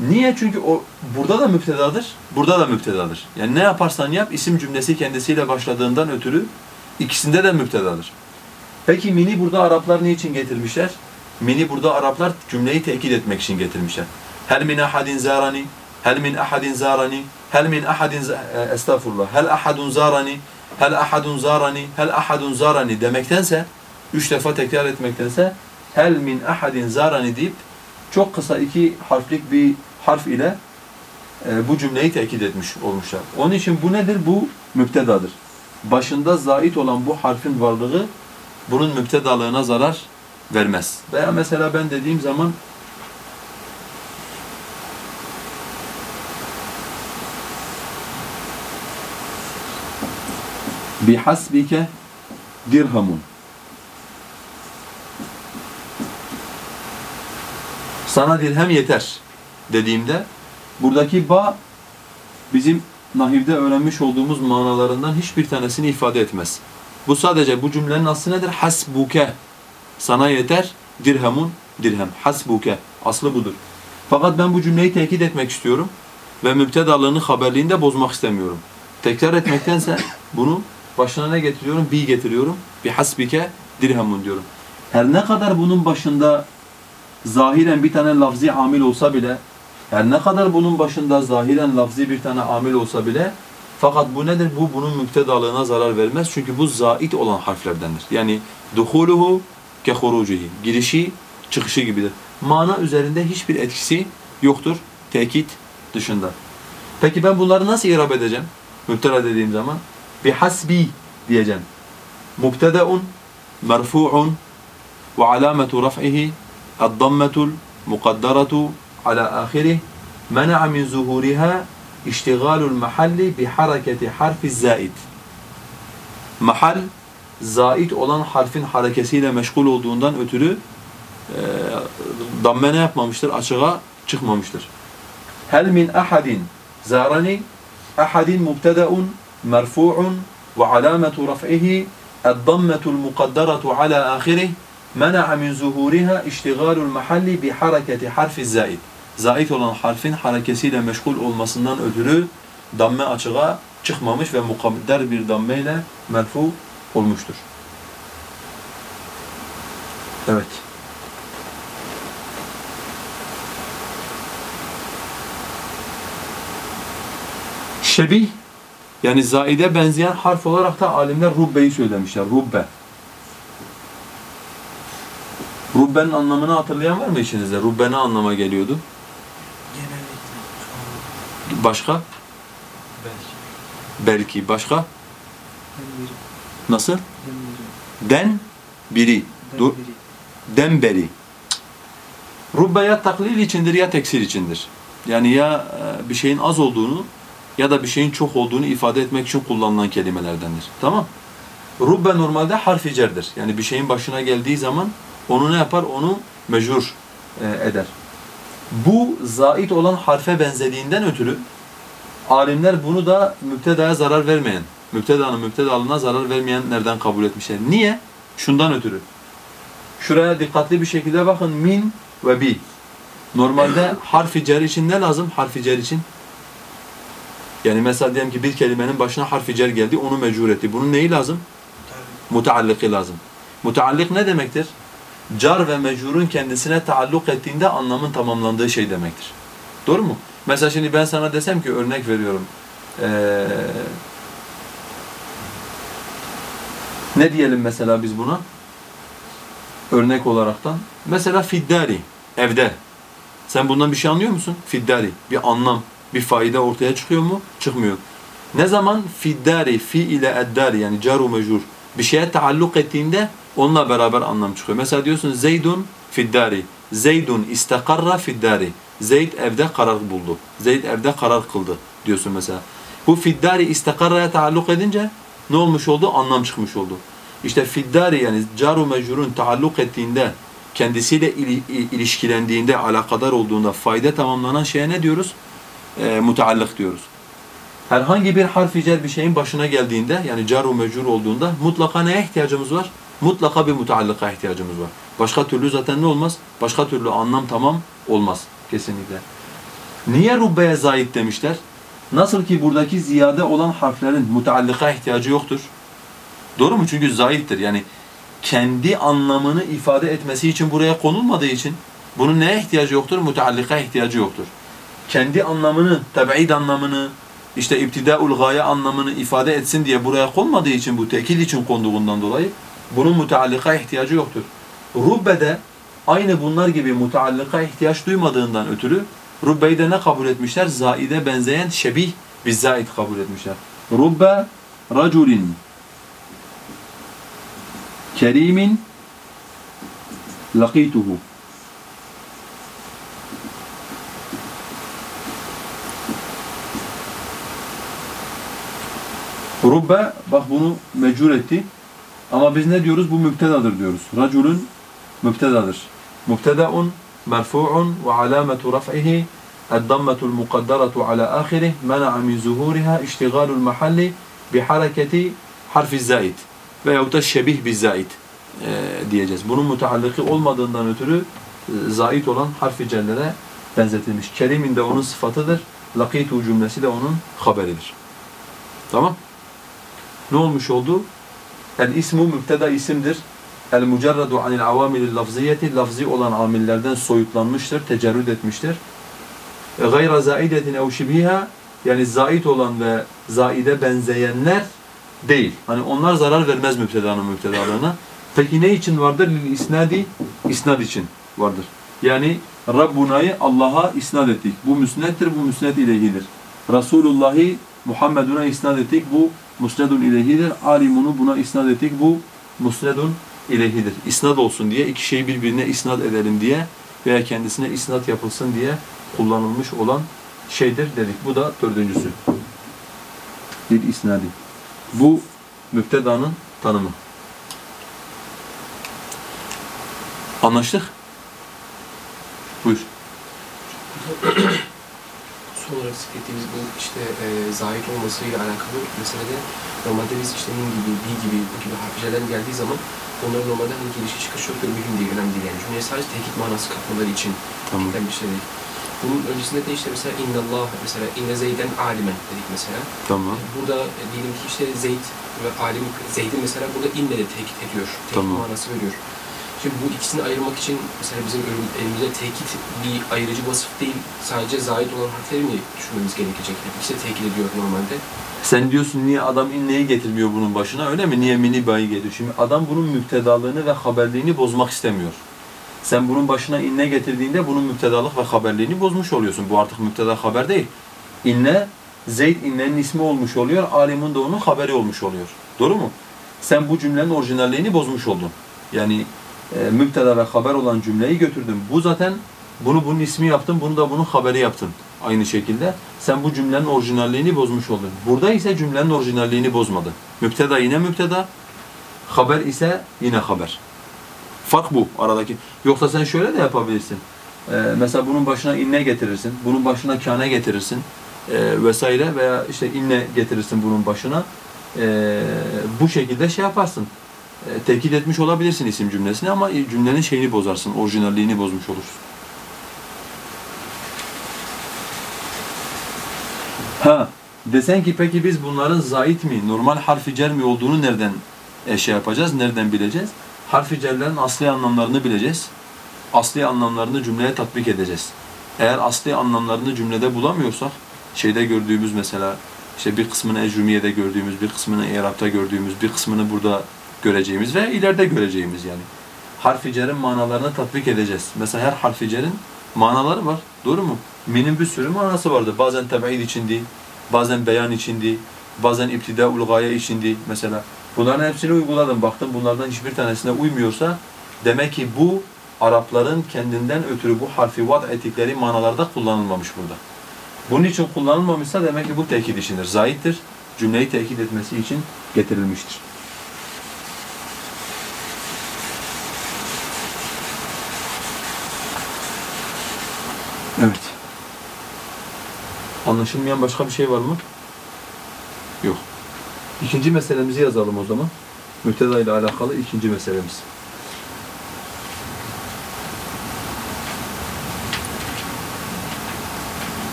Niye? Çünkü o burada da müptedadır, burada da müptedadır. Yani ne yaparsan yap isim cümlesi kendisiyle başladığından ötürü ikisinde de müptedadır. Peki mini burada Araplar niçin getirmişler? Mini burada Araplar cümleyi tekit etmek için getirmişler. Hel min ahadin zarani, hel min ahadin zarani, hel min ahadin e, estağfurullah, hel ahadun zarani, hel ahadun zarani, hel ahadun zarani demektense, üç defa tekrar etmektense, hel min ahadin zarani deyip çok kısa iki harflik bir harf ile e, bu cümleyi tekit etmiş olmuşlar. Onun için bu nedir? Bu müptedadır. Başında zait olan bu harfin varlığı bunun müptedalığına zarar vermez. Veya mesela ben dediğim zaman bihasbike dirhamun sana dirhem yeter dediğimde buradaki ba bizim nahivde öğrenmiş olduğumuz manalarından hiçbir tanesini ifade etmez. Bu sadece bu cümlenin aslı nedir? Hasbuke. Sana yeter dirhemun dirhem. Hasbuke. Aslı budur. Fakat ben bu cümleyi tekit etmek istiyorum ve müptedalığını haberliğini de bozmak istemiyorum. Tekrar etmektense bunu başına ne getiriyorum? Bi getiriyorum. Bi hasbike dirhemun diyorum. Her ne kadar bunun başında zahiren bir tane lafzi amil olsa bile her ne kadar bunun başında zahiren lafzi bir tane amil olsa bile fakat bu nedir? Bu bunun müptedalığına zarar vermez. Çünkü bu zait olan harflerdendir. Yani duhuluhu ke hurucihi. Girişi, çıkışı gibidir. Mana üzerinde hiçbir etkisi yoktur. Tekit dışında. Peki ben bunları nasıl irab edeceğim? Müptela dediğim zaman bihasbi diyeceğim. Mubtedaun merfu'un ve alamatu raf'ihi الضمة المقدرة على آخره منع من ظهورها اشتغال المحل بحركة حرف الزائد Mahal zait olan harfin harekesiyle meşgul olduğundan ötürü e, damme ne yapmamıştır? Açığa çıkmamıştır. Hel min ahadin zarani ahadin mubteda'un merfu'un ve alametu raf'ihi الضمة المقدرة على آخره Mena'a min zuhuriha iştigalul mahalli bi hareketi harfi zaid. Olan harfin harekesiyle meşgul olmasından ötürü damme açığa çıkmamış ve mukadder bir damme ile merfu olmuştur. Evet. Şebih yani zaide benzeyen harf olarak da alimler rubbeyi söylemişler. Rubbe. Rubbe'nin anlamını hatırlayan var mı içinizde? Rubbe ne anlama geliyordu? Genellikle Başka? belki. Belki. Başka? Biri. Nasıl? Ben biri. Den biri. Den beri. Rubbe ya taklil içindir ya teksir içindir. Yani ya e, bir şeyin az olduğunu ya da bir şeyin çok olduğunu ifade etmek için kullanılan kelimelerdendir. Tamam? Rubbe normalde harfi cerdir. Yani bir şeyin başına geldiği zaman onu ne yapar? Onu mecrur e, eder. Bu zait olan harfe benzediğinden ötürü alimler bunu da müptedaya zarar vermeyen, müptedanın müptedalına zarar vermeyenlerden kabul etmişler. Niye? Şundan ötürü. Şuraya dikkatli bir şekilde bakın. Min ve bi. Normalde harfi cer için ne lazım? Harfi cer için. Yani mesela diyelim ki bir kelimenin başına harfi cer geldi, onu mecbur etti. Bunun neyi lazım? Mutaallıkı lazım. Mutaallık ne demektir? Car ve mecrurun kendisine taalluk ettiğinde anlamın tamamlandığı şey demektir. Doğru mu? Mesela şimdi ben sana desem ki örnek veriyorum. Ee, ne diyelim mesela biz buna? Örnek olaraktan. Mesela fiddari, evde. Sen bundan bir şey anlıyor musun? Fiddari, bir anlam, bir fayda ortaya çıkıyor mu? Çıkmıyor. Ne zaman fiddari, fi ile eddari yani caru mecrur bir şeye taalluk ettiğinde onunla beraber anlam çıkıyor. Mesela diyorsun Zeydun fiddari. Zeydun istakarra fiddari. Zeyd evde karar buldu. Zeyd evde karar kıldı diyorsun mesela. Bu fiddari istakarra'ya taalluk edince ne olmuş oldu? Anlam çıkmış oldu. İşte fiddari yani caru mecrurun taalluk ettiğinde kendisiyle ilişkilendiğinde, alakadar olduğunda fayda tamamlanan şeye ne diyoruz? E, muteallık diyoruz. Herhangi bir harfi cer bir şeyin başına geldiğinde yani caru mecrur olduğunda mutlaka neye ihtiyacımız var? Mutlaka bir mutallika ihtiyacımız var. Başka türlü zaten ne olmaz? Başka türlü anlam tamam olmaz kesinlikle. Niye rubbeye zayit demişler? Nasıl ki buradaki ziyade olan harflerin mutallika ihtiyacı yoktur. Doğru mu? Çünkü zayittir. Yani kendi anlamını ifade etmesi için buraya konulmadığı için bunun neye ihtiyacı yoktur? Mutallika ihtiyacı yoktur. Kendi anlamını, teb'id anlamını, işte ibtidaul gaye anlamını ifade etsin diye buraya konmadığı için bu tekil için konduğundan dolayı bunun mutallika ihtiyacı yoktur. Rubbe'de aynı bunlar gibi mutallika ihtiyaç duymadığından ötürü Rubbe'yi de ne kabul etmişler? Zaide benzeyen şebih bir zaid kabul etmişler. Rubbe raculin kerimin laqituhu Rubbe bak bunu mecbur etti. Ama biz ne diyoruz? Bu müptedadır diyoruz. Raculun müptedadır. Mübtedaun merfu'un ve alametu raf'ihi الضمة المقدرة على آخره منع من ظهورها اشتغال المحل بحركة حرف الزائد veyahut da şebih bir zait e, diyeceğiz. Bunun mütealliki olmadığından ötürü e, zait olan harfi cellere benzetilmiş. Kerimin de onun sıfatıdır. Lakitu cümlesi de onun haberidir. Tamam? Ne olmuş oldu? El ismu mübteda isimdir. El mucerradu anil avamilil lafziyeti lafzi olan amillerden soyutlanmıştır, tecerrüd etmiştir. Gayra zaidetin ev şibhiha yani zait olan ve zaide benzeyenler değil. Hani onlar zarar vermez mübtedanın mübtedalığına. Peki ne için vardır? Lil isnad için vardır. Yani Rabbuna'yı Allah'a isnad ettik. Bu müsnettir, bu müsned ileyhidir. Resulullah'ı Muhammedun'a isnad ettik. Bu musnedun ileyhidir. Alimunu buna isnad ettik. Bu musnedun ileyhidir. İsnad olsun diye iki şeyi birbirine isnad edelim diye veya kendisine isnat yapılsın diye kullanılmış olan şeydir dedik. Bu da dördüncüsü. Bir isnadi. Bu müptedanın tanımı. Anlaştık? Buyur. Olarak zikrettiğimiz bu işte e, zahit olmasıyla alakalı meselede normalde biz işte min gibi, bi gibi bu gibi harflerden geldiği zaman onların normalde hani gelişi çıkış çok da mühim değil, önemli değil yani. Cümleye sadece tekit manası katmaları için Tamam. bir şey değil. Bunun öncesinde de işte mesela innallah mesela inne zeyden alimen dedik mesela. Tamam. Burada e, diyelim ki işte Zeyd ve alim Zeyd'i mesela burada inne de tekit ediyor. Tekit Tamam. manası veriyor. Şimdi bu ikisini ayırmak için mesela bizim elimizde tekit bir ayırıcı vasıf değil, sadece zahit olan harfleri mi düşünmemiz gerekecek? İkisi de tekit ediyor normalde. Sen diyorsun niye adam inneyi getirmiyor bunun başına öyle mi? Niye mini bayi getiriyor? Şimdi adam bunun müptedalığını ve haberliğini bozmak istemiyor. Sen bunun başına inne getirdiğinde bunun müptedalık ve haberliğini bozmuş oluyorsun. Bu artık müpteda haber değil. İnne, Zeyd innenin ismi olmuş oluyor, alimun da onun haberi olmuş oluyor. Doğru mu? Sen bu cümlenin orijinalliğini bozmuş oldun. Yani e, müpteda ve haber olan cümleyi götürdün. Bu zaten bunu bunun ismi yaptın, bunu da bunun haberi yaptın. Aynı şekilde sen bu cümlenin orijinalliğini bozmuş oldun. Burada ise cümlenin orijinalliğini bozmadı. Müpteda yine müpteda, haber ise yine haber. Fark bu aradaki. Yoksa sen şöyle de yapabilirsin. Ee, mesela bunun başına inne getirirsin, bunun başına kâne getirirsin e, vesaire veya işte inne getirirsin bunun başına. Ee, bu şekilde şey yaparsın. E, tekit etmiş olabilirsin isim cümlesini ama cümlenin şeyini bozarsın, orijinalliğini bozmuş olursun. Ha, desen ki peki biz bunların zait mi, normal harfi cer mi olduğunu nereden e, şey yapacağız, nereden bileceğiz? Harfi cerlerin asli anlamlarını bileceğiz. Asli anlamlarını cümleye tatbik edeceğiz. Eğer asli anlamlarını cümlede bulamıyorsak, şeyde gördüğümüz mesela, işte bir kısmını Ecrumiye'de gördüğümüz, bir kısmını İrab'da gördüğümüz, bir kısmını burada göreceğimiz ve ileride göreceğimiz yani. Harfi cerin manalarını tatbik edeceğiz. Mesela her harfi cerin manaları var. Doğru mu? Minin bir sürü manası vardır. Bazen teb'id içindi, bazen beyan içindi, bazen iptida gaye içindi mesela. Bunların hepsini uyguladım. Baktım bunlardan hiçbir tanesine uymuyorsa demek ki bu Arapların kendinden ötürü bu harfi vad ettikleri manalarda kullanılmamış burada. Bunun için kullanılmamışsa demek ki bu tekit içindir. Zahittir. Cümleyi tekit etmesi için getirilmiştir. Evet. Anlaşılmayan başka bir şey var mı? Yok. İkinci meselemizi yazalım o zaman. Müpteda ile alakalı ikinci meselemiz.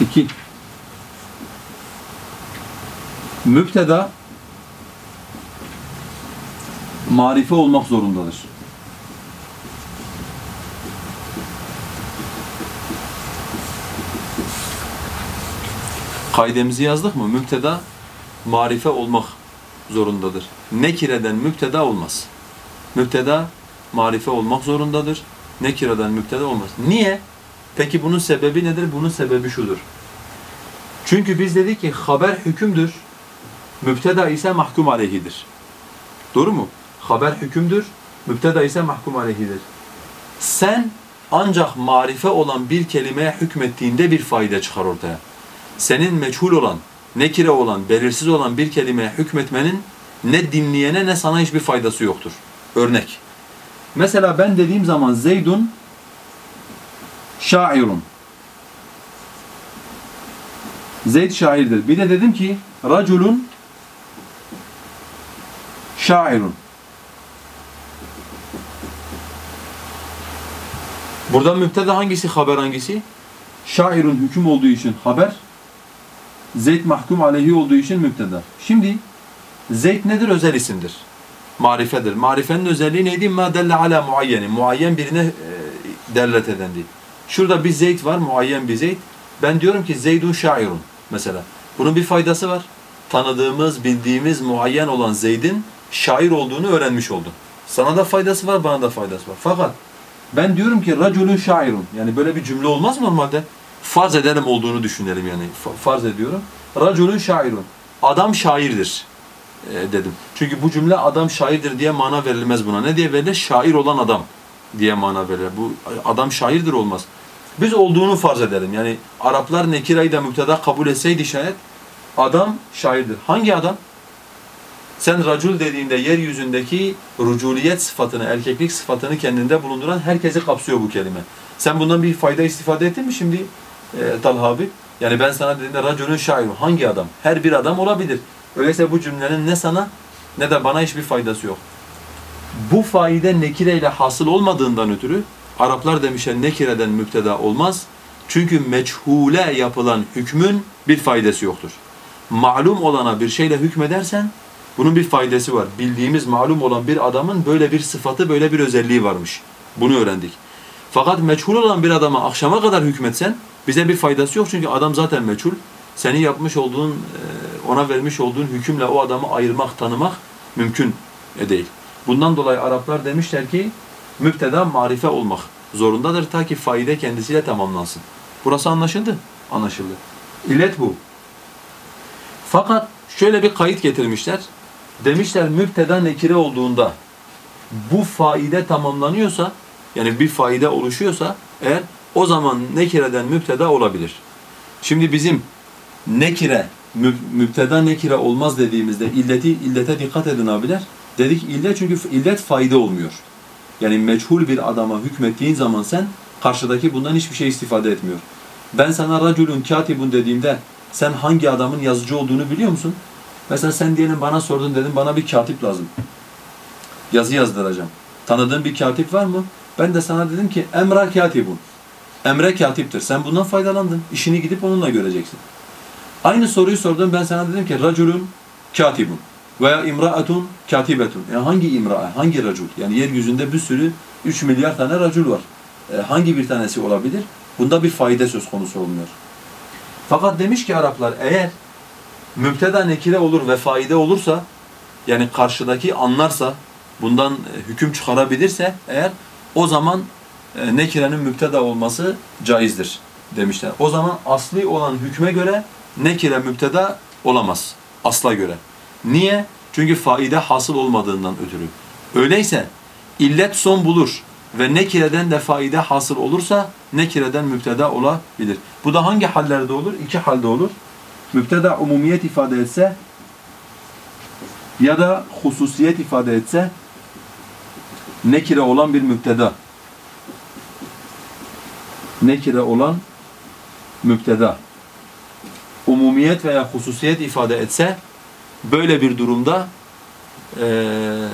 İki. Müpteda marife olmak zorundadır. Kaidemizi yazdık mı? Müpteda marife olmak zorundadır. Nekireden müpteda olmaz. Müpteda marife olmak zorundadır. Nekireden müpteda olmaz. Niye? Peki bunun sebebi nedir? Bunun sebebi şudur. Çünkü biz dedik ki haber hükümdür. Müpteda ise mahkum aleyhidir. Doğru mu? Haber hükümdür. Müpteda ise mahkum aleyhidir. Sen ancak marife olan bir kelimeye hükmettiğinde bir fayda çıkar ortaya. Senin meçhul olan, nekire olan, belirsiz olan bir kelimeye hükmetmenin ne dinleyene ne sana hiçbir faydası yoktur. Örnek. Mesela ben dediğim zaman Zeydun şairun. Zeyd şairdir. Bir de dedim ki raculun şairun. Burada müpteda hangisi, haber hangisi? Şairun hüküm olduğu için haber, Zeyd mahkum aleyhi olduğu için müpteda. Şimdi Zeyd nedir? Özel isimdir. Marifedir. Marifenin özelliği neydi? Ma delle ala muayyeni. Muayyen birine e, derlet edendi. Şurada bir Zeyd var, muayyen bir Zeyd. Ben diyorum ki Zeydun şairun mesela. Bunun bir faydası var. Tanıdığımız, bildiğimiz, muayyen olan Zeyd'in şair olduğunu öğrenmiş oldum. Sana da faydası var, bana da faydası var. Fakat ben diyorum ki raculun şairun. Yani böyle bir cümle olmaz normalde. Farz edelim olduğunu düşünelim yani. Fa- Farz ediyorum. Raculun şairun. Adam şairdir e, dedim. Çünkü bu cümle adam şairdir diye mana verilmez buna. Ne diye verilir? Şair olan adam diye mana verilir. Bu adam şairdir olmaz. Biz olduğunu farz edelim. Yani Araplar nekirayı da müpteda kabul etseydi şayet adam şairdir. Hangi adam? Sen racul dediğinde yeryüzündeki ruculiyet sıfatını, erkeklik sıfatını kendinde bulunduran herkesi kapsıyor bu kelime. Sen bundan bir fayda istifade ettin mi şimdi e, Talha abi? Yani ben sana dediğimde raculun şairu. Hangi adam? Her bir adam olabilir. Öyleyse bu cümlenin ne sana ne de bana hiçbir faydası yok. Bu faide nekire ile hasıl olmadığından ötürü Araplar demişler nekireden müpteda olmaz. Çünkü meçhule yapılan hükmün bir faydası yoktur. Malum olana bir şeyle hükmedersen bunun bir faydası var. Bildiğimiz malum olan bir adamın böyle bir sıfatı, böyle bir özelliği varmış. Bunu öğrendik. Fakat meçhul olan bir adama akşama kadar hükmetsen bize bir faydası yok çünkü adam zaten meçhul. Senin yapmış olduğun, e, ona vermiş olduğun hükümle o adamı ayırmak, tanımak mümkün değil. Bundan dolayı Araplar demişler ki müpteda marife olmak zorundadır ta ki faide kendisiyle tamamlansın. Burası anlaşıldı? Anlaşıldı. İllet bu. Fakat şöyle bir kayıt getirmişler. Demişler müpteda nekire olduğunda bu faide tamamlanıyorsa yani bir faide oluşuyorsa eğer o zaman nekireden müpteda olabilir. Şimdi bizim nekire mü- müpteda nekire olmaz dediğimizde illeti illete dikkat edin abiler. Dedik illet çünkü illet faide olmuyor. Yani meçhul bir adama hükmettiğin zaman sen karşıdaki bundan hiçbir şey istifade etmiyor. Ben sana raculun katibun dediğimde sen hangi adamın yazıcı olduğunu biliyor musun? Mesela sen diyelim bana sordun dedim bana bir katip lazım. Yazı yazdıracağım. Tanıdığın bir katip var mı? Ben de sana dedim ki emra katibun. Emre katiptir. Sen bundan faydalandın. İşini gidip onunla göreceksin. Aynı soruyu sordum ben sana dedim ki raculun katibun veya imraatun katibetun. Yani hangi imra, hangi racul? Yani yeryüzünde bir sürü 3 milyar tane racul var. E, hangi bir tanesi olabilir? Bunda bir faide söz konusu olmuyor. Fakat demiş ki Araplar eğer müpteda nekire olur ve faide olursa yani karşıdaki anlarsa bundan e, hüküm çıkarabilirse eğer o zaman e, nekirenin müpteda olması caizdir demişler. O zaman asli olan hükme göre nekire müpteda olamaz. Asla göre. Niye? Çünkü faide hasıl olmadığından ötürü. Öyleyse illet son bulur ve nekireden de faide hasıl olursa nekireden müpteda olabilir. Bu da hangi hallerde olur? İki halde olur. Müpteda umumiyet ifade etse ya da hususiyet ifade etse nekire olan bir müpteda. Nekire olan müpteda. Umumiyet veya hususiyet ifade etse böyle bir durumda eee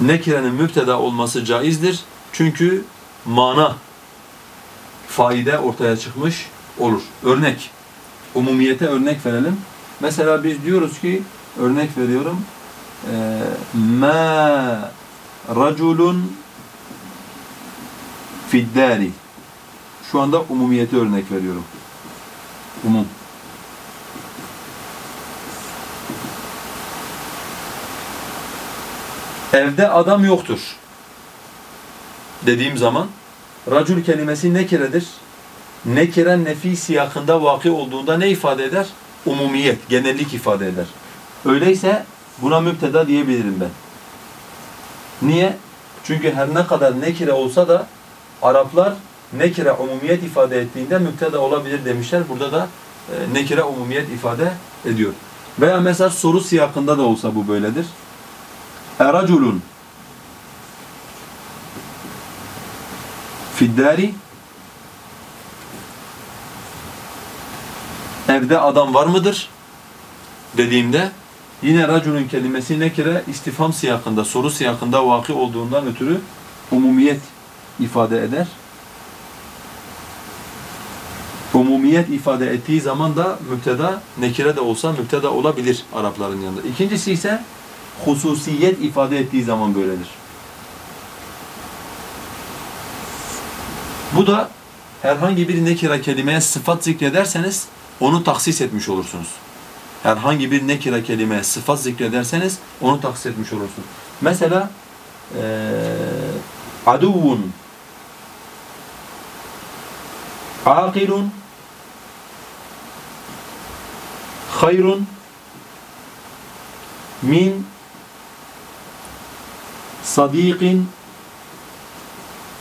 nekirenin müpteda olması caizdir. Çünkü mana faide ortaya çıkmış olur. Örnek. Umumiyete örnek verelim. Mesela biz diyoruz ki örnek veriyorum. eee, Ma raculun fiddari. Şu anda umumiyete örnek veriyorum. Umum. Evde adam yoktur. Dediğim zaman racul kelimesi nekiredir. Nekire nefi siyakında vaki olduğunda ne ifade eder? Umumiyet, genellik ifade eder. Öyleyse buna müpteda diyebilirim ben. Niye? Çünkü her ne kadar nekire olsa da Araplar nekire umumiyet ifade ettiğinde müpteda olabilir demişler. Burada da e, nekire umumiyet ifade ediyor. Veya mesela soru siyakında da olsa bu böyledir. Eraculun fiddari evde adam var mıdır dediğimde yine raculun kelimesi nekire istifham siyakında, soru siyakında vaki olduğundan ötürü umumiyet ifade eder. Umumiyet ifade ettiği zaman da müpteda nekire de olsa müpteda olabilir Arapların yanında. İkincisi ise hususiyet ifade ettiği zaman böyledir. Bu da herhangi bir nekira kelimeye sıfat zikrederseniz onu taksis etmiş olursunuz. Herhangi bir nekira kelimeye sıfat zikrederseniz onu taksis etmiş olursunuz. Mesela eee aduvun akilun hayrun min sadiqin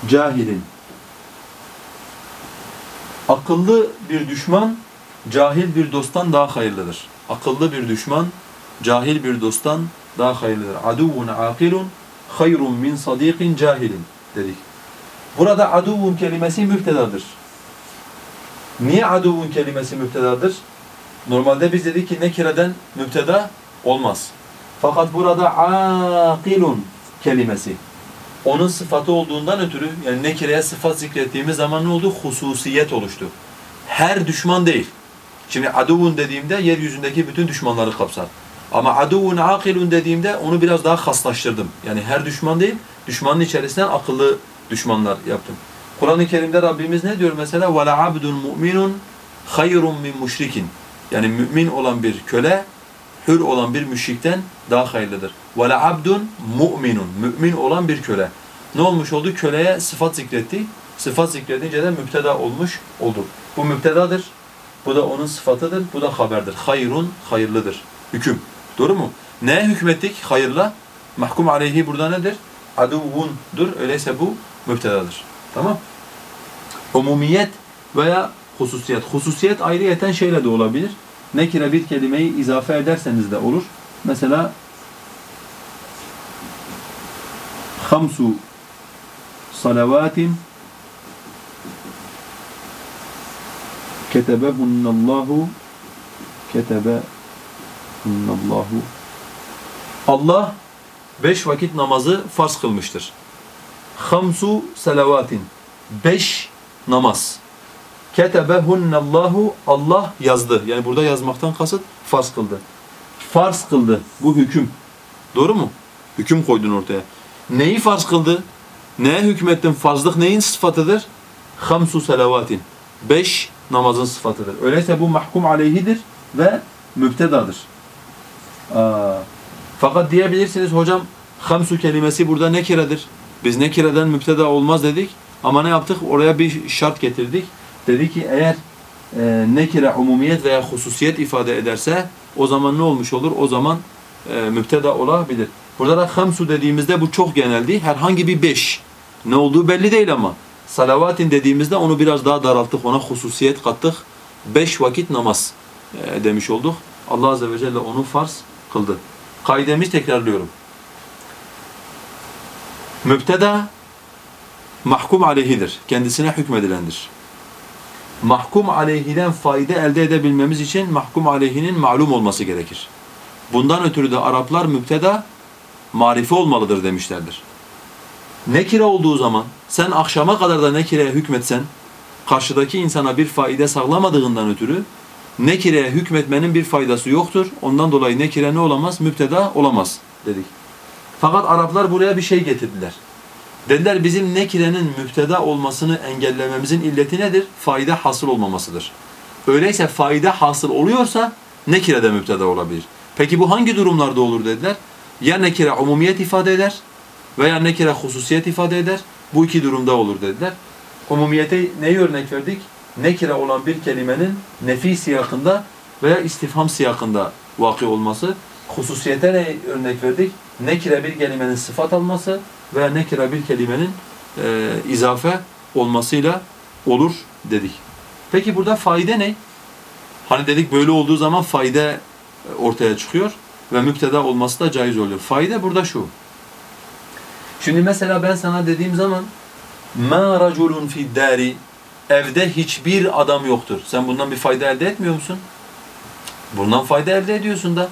cahilin. Akıllı bir düşman cahil bir dosttan daha hayırlıdır. Akıllı bir düşman cahil bir dosttan daha hayırlıdır. Aduvun akilun hayrun min sadiqin cahilin dedik. Burada aduvun kelimesi müptedadır. Niye aduvun kelimesi müptedadır? Normalde biz dedik ki nekireden müpteda olmaz. Fakat burada akilun kelimesi onun sıfatı olduğundan ötürü yani nekireye sıfat zikrettiğimiz zaman ne oldu? Hususiyet oluştu. Her düşman değil. Şimdi aduvun dediğimde yeryüzündeki bütün düşmanları kapsar. Ama aduvun akilun dediğimde onu biraz daha haslaştırdım. Yani her düşman değil, düşmanın içerisinden akıllı düşmanlar yaptım. Kur'an-ı Kerim'de Rabbimiz ne diyor mesela? وَلَعَبْدٌ مُؤْمِنٌ خَيْرٌ مِنْ مُشْرِكٍ Yani mümin olan bir köle, hür olan bir müşrikten daha hayırlıdır. وَلَعَبْدٌ مُؤْمِنٌ Mümin olan bir köle. Ne olmuş oldu? Köleye sıfat zikretti. Sıfat zikredince de müpteda olmuş oldu. Bu müptedadır. Bu da onun sıfatıdır. Bu da haberdir. Hayrun, hayırlıdır. Hüküm. Doğru mu? Neye hükmettik hayırla? Mahkum aleyhi burada nedir? Aduvundur. Öyleyse bu müptedadır. Tamam? Umumiyet veya hususiyet. Hususiyet ayrıyeten şeyle de olabilir. Nekire bir kelimeyi izafe ederseniz de olur. Mesela hamsu salavatin ketebehunnallahu ketebehunnallahu Allah beş vakit namazı farz kılmıştır. Hamsu salavatin beş namaz. Ketebehunnallahu Allah yazdı. Yani burada yazmaktan kasıt farz kıldı. Farz kıldı. Bu hüküm. Doğru mu? Hüküm koydun ortaya. Neyi farz kıldı? Neye hükmettin? Farzlık neyin sıfatıdır? hamsu selavatin. Beş namazın sıfatıdır. Öyleyse bu mahkum aleyhidir ve müptedadır. Aa, fakat diyebilirsiniz hocam hamsu kelimesi burada nekiredir. Biz nekireden müpteda olmaz dedik. Ama ne yaptık? Oraya bir şart getirdik. Dedi ki eğer e, nekire umumiyet veya hususiyet ifade ederse o zaman ne olmuş olur? O zaman e, müpteda olabilir. Burada da hamsu dediğimizde bu çok geneldi. Herhangi bir beş. Ne olduğu belli değil ama. Salavatin dediğimizde onu biraz daha daralttık. Ona hususiyet kattık. Beş vakit namaz e, demiş olduk. Allah Azze ve Celle onu farz kıldı. Kaidemizi tekrarlıyorum. Müpteda mahkum aleyhidir. Kendisine hükmedilendir. Mahkum aleyhiden fayda elde edebilmemiz için mahkum aleyhinin malum olması gerekir. Bundan ötürü de Araplar müpteda marife olmalıdır demişlerdir. Nekire olduğu zaman sen akşama kadar da nekireye hükmetsen karşıdaki insana bir faide sağlamadığından ötürü nekireye hükmetmenin bir faydası yoktur. Ondan dolayı nekire ne olamaz? Müpteda olamaz dedik. Fakat Araplar buraya bir şey getirdiler. Dediler bizim nekirenin müpteda olmasını engellememizin illeti nedir? Fayda hasıl olmamasıdır. Öyleyse fayda hasıl oluyorsa nekire de müpteda olabilir. Peki bu hangi durumlarda olur dediler? Ya nekire umumiyet ifade eder veya nekire hususiyet ifade eder. Bu iki durumda olur dediler. Umumiyete neyi örnek verdik? Nekire olan bir kelimenin nefi siyakında veya istifham siyakında vakı olması. Hususiyete ne örnek verdik? Nekire bir kelimenin sıfat alması veya nekire bir kelimenin e, izafe olmasıyla olur dedik. Peki burada fayda ne? Hani dedik böyle olduğu zaman fayda ortaya çıkıyor ve müpteda olması da caiz oluyor. Fayda burada şu. Şimdi mesela ben sana dediğim zaman ma raculun fi dari evde hiçbir adam yoktur. Sen bundan bir fayda elde etmiyor musun? Bundan fayda elde ediyorsun da.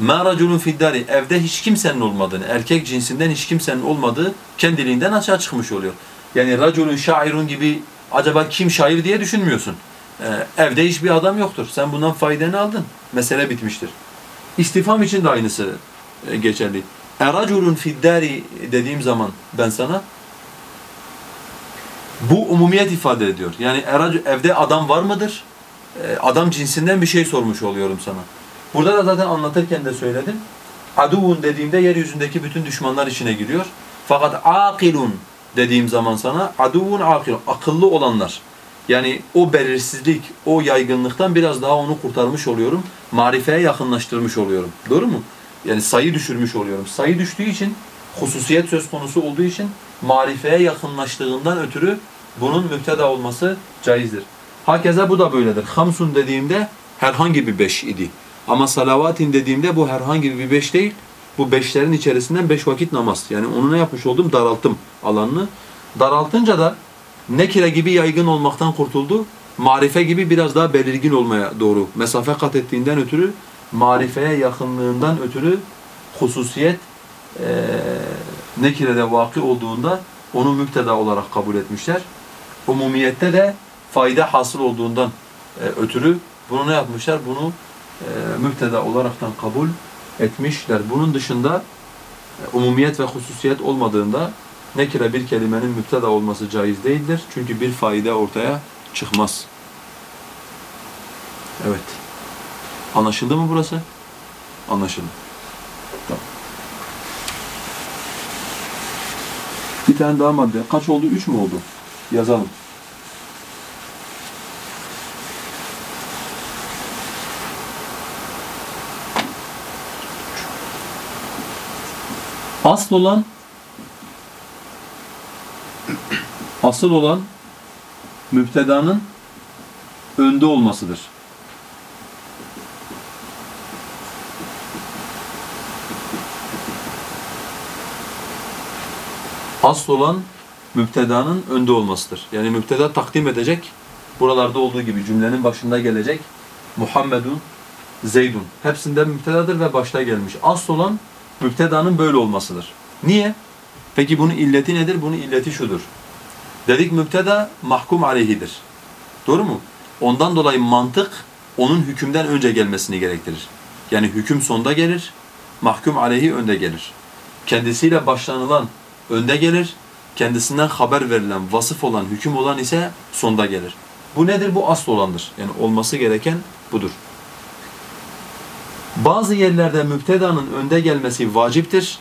Ma raculun fi dari evde hiç kimsenin olmadığını, erkek cinsinden hiç kimsenin olmadığı kendiliğinden açığa çıkmış oluyor. Yani raculun şairun gibi acaba kim şair diye düşünmüyorsun. Ee, evde hiçbir adam yoktur. Sen bundan faydanı aldın. Mesele bitmiştir. İstifam için de aynısı e, geçerli. Eraculun fiddari dediğim zaman ben sana bu umumiyet ifade ediyor. Yani eracu, evde adam var mıdır? Adam cinsinden bir şey sormuş oluyorum sana. Burada da zaten anlatırken de söyledim. Aduvun dediğimde yeryüzündeki bütün düşmanlar içine giriyor. Fakat akilun dediğim zaman sana aduvun akil akıllı olanlar. Yani o belirsizlik, o yaygınlıktan biraz daha onu kurtarmış oluyorum. Marifeye yakınlaştırmış oluyorum. Doğru mu? Yani sayı düşürmüş oluyorum. Sayı düştüğü için, hususiyet söz konusu olduğu için marifeye yakınlaştığından ötürü bunun müpteda olması caizdir. Hakeza bu da böyledir. Hamsun dediğimde herhangi bir beş idi. Ama salavatin dediğimde bu herhangi bir beş değil. Bu beşlerin içerisinden beş vakit namaz. Yani onu ne yapmış oldum? Daralttım alanını. Daraltınca da nekire gibi yaygın olmaktan kurtuldu. Marife gibi biraz daha belirgin olmaya doğru mesafe kat ettiğinden ötürü marifeye yakınlığından ötürü hususiyet e, nekirede vakı olduğunda onu müpteda olarak kabul etmişler. Umumiyette de fayda hasıl olduğundan e, ötürü bunu ne yapmışlar? Bunu e, olaraktan kabul etmişler. Bunun dışında e, umumiyet ve hususiyet olmadığında nekire bir kelimenin müpteda olması caiz değildir. Çünkü bir fayda ortaya çıkmaz. Evet. Anlaşıldı mı burası? Anlaşıldı. Tamam. Bir tane daha madde. Kaç oldu? Üç mü oldu? Yazalım. Asıl olan asıl olan müptedanın önde olmasıdır. Asıl olan müptedanın önde olmasıdır. Yani müpteda takdim edecek, buralarda olduğu gibi cümlenin başında gelecek Muhammedun, Zeydun. Hepsinden müptedadır ve başta gelmiş. Asıl olan müptedanın böyle olmasıdır. Niye? Peki bunun illeti nedir? Bunun illeti şudur. Dedik müpteda mahkum aleyhidir. Doğru mu? Ondan dolayı mantık onun hükümden önce gelmesini gerektirir. Yani hüküm sonda gelir, mahkum aleyhi önde gelir. Kendisiyle başlanılan önde gelir, kendisinden haber verilen, vasıf olan, hüküm olan ise sonda gelir. Bu nedir? Bu asıl olandır. Yani olması gereken budur. Bazı yerlerde müptedanın önde gelmesi vaciptir.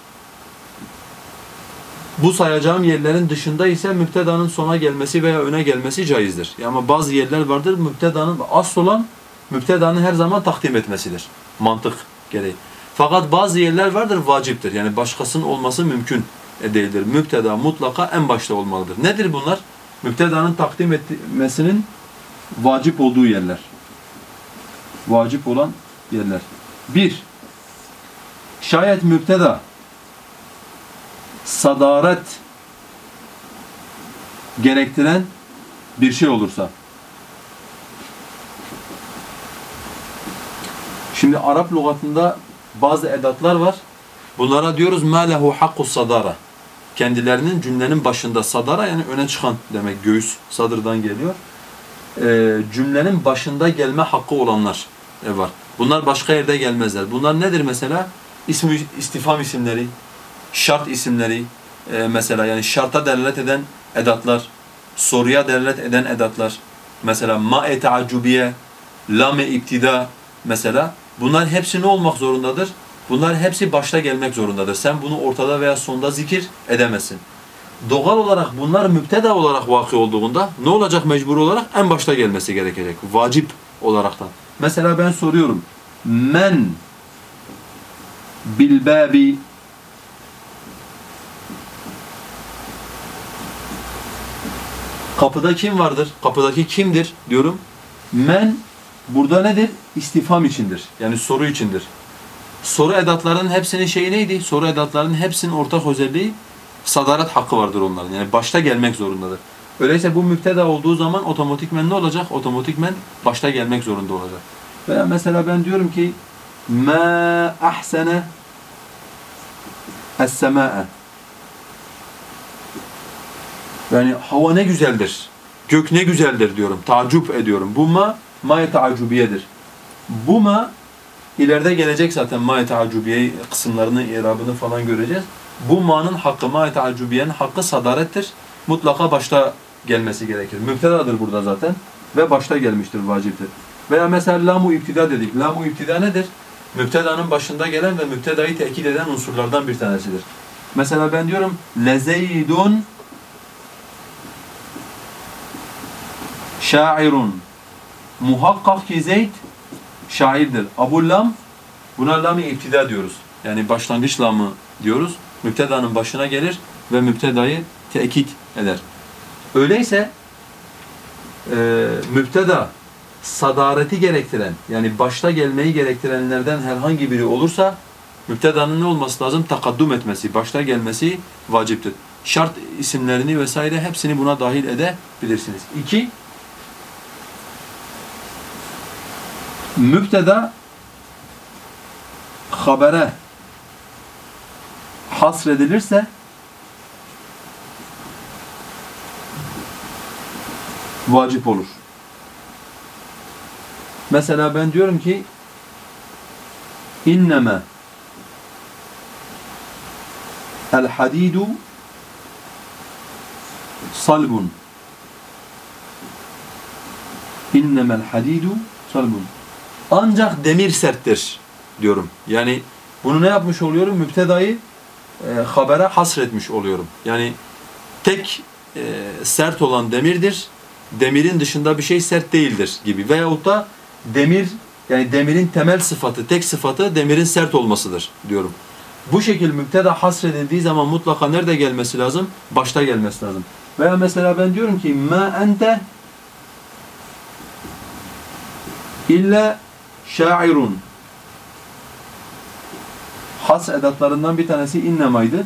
Bu sayacağım yerlerin dışında ise müptedanın sona gelmesi veya öne gelmesi caizdir. Ama bazı yerler vardır müptedanın asıl olan müptedanın her zaman takdim etmesidir. Mantık gereği. Fakat bazı yerler vardır vaciptir. Yani başkasının olması mümkün değildir. Müpteda mutlaka en başta olmalıdır. Nedir bunlar? Müptedanın takdim etmesinin vacip olduğu yerler. Vacip olan yerler. Bir, şayet müpteda sadaret gerektiren bir şey olursa. Şimdi Arap lügatında bazı edatlar var. Bunlara diyoruz ma lehu hakku sadara. Kendilerinin cümlenin başında sadara yani öne çıkan demek göğüs sadırdan geliyor. Ee, cümlenin başında gelme hakkı olanlar var. Bunlar başka yerde gelmezler. Bunlar nedir mesela? İsmi, istifam isimleri, şart isimleri e, mesela yani şarta delalet eden edatlar, soruya delalet eden edatlar. Mesela ma-e teaccubiye, lam-e iptida mesela bunlar hepsi ne olmak zorundadır? Bunlar hepsi başta gelmek zorundadır. Sen bunu ortada veya sonda zikir edemezsin. Doğal olarak bunlar müpteda olarak vakı olduğunda ne olacak mecbur olarak? En başta gelmesi gerekecek. Vacip olaraktan. Mesela ben soruyorum. Men bilbabi Kapıda kim vardır? Kapıdaki kimdir diyorum. Men burada nedir? İstifam içindir. Yani soru içindir. Soru edatlarının hepsinin şeyi neydi? Soru edatlarının hepsinin ortak özelliği sadaret hakkı vardır onların. Yani başta gelmek zorundadır. Öyleyse bu müpteda olduğu zaman otomatikmen ne olacak? Otomatikmen başta gelmek zorunda olacak. Veya mesela ben diyorum ki ma ahsene es-sema'e yani hava ne güzeldir. Gök ne güzeldir diyorum. Tacip ediyorum. Bu ma ma taacubiyedir. Bu ma ileride gelecek zaten ma taacubiye kısımlarını, irabını falan göreceğiz. Bu ma'nın hakkı, ma taacubiyenin hakkı sadarettir. Mutlaka başta gelmesi gerekir. Müptedadır burada zaten ve başta gelmiştir, vaciptir. Veya mesela lamu iptida dedik. Lamu iptida nedir? Müptedanın başında gelen ve müptedayı tekit eden unsurlardan bir tanesidir. Mesela ben diyorum lezeydun şairun. Muhakkak ki Zeyd şairdir. Abu lam buna lam-ı iptida diyoruz. Yani başlangıç lamı diyoruz. Müptedanın başına gelir ve müptedayı tekit eder. Öyleyse e, müpteda sadareti gerektiren yani başta gelmeyi gerektirenlerden herhangi biri olursa müptedanın ne olması lazım? Takaddum etmesi, başta gelmesi vaciptir. Şart isimlerini vesaire hepsini buna dahil edebilirsiniz. İki, müpteda habere hasredilirse vacip olur. Mesela ben diyorum ki inneme el hadidu salbun innemel hadidu salbun ancak demir serttir diyorum. Yani bunu ne yapmış oluyorum? Müptedayı e, habere hasretmiş oluyorum. Yani tek e, sert olan demirdir. Demirin dışında bir şey sert değildir gibi. Veyahut da demir yani demirin temel sıfatı, tek sıfatı demirin sert olmasıdır diyorum. Bu şekil müpteda hasredildiği zaman mutlaka nerede gelmesi lazım? Başta gelmesi lazım. Veya mesela ben diyorum ki ma ente illa şairun. Has edatlarından bir tanesi innemaydı.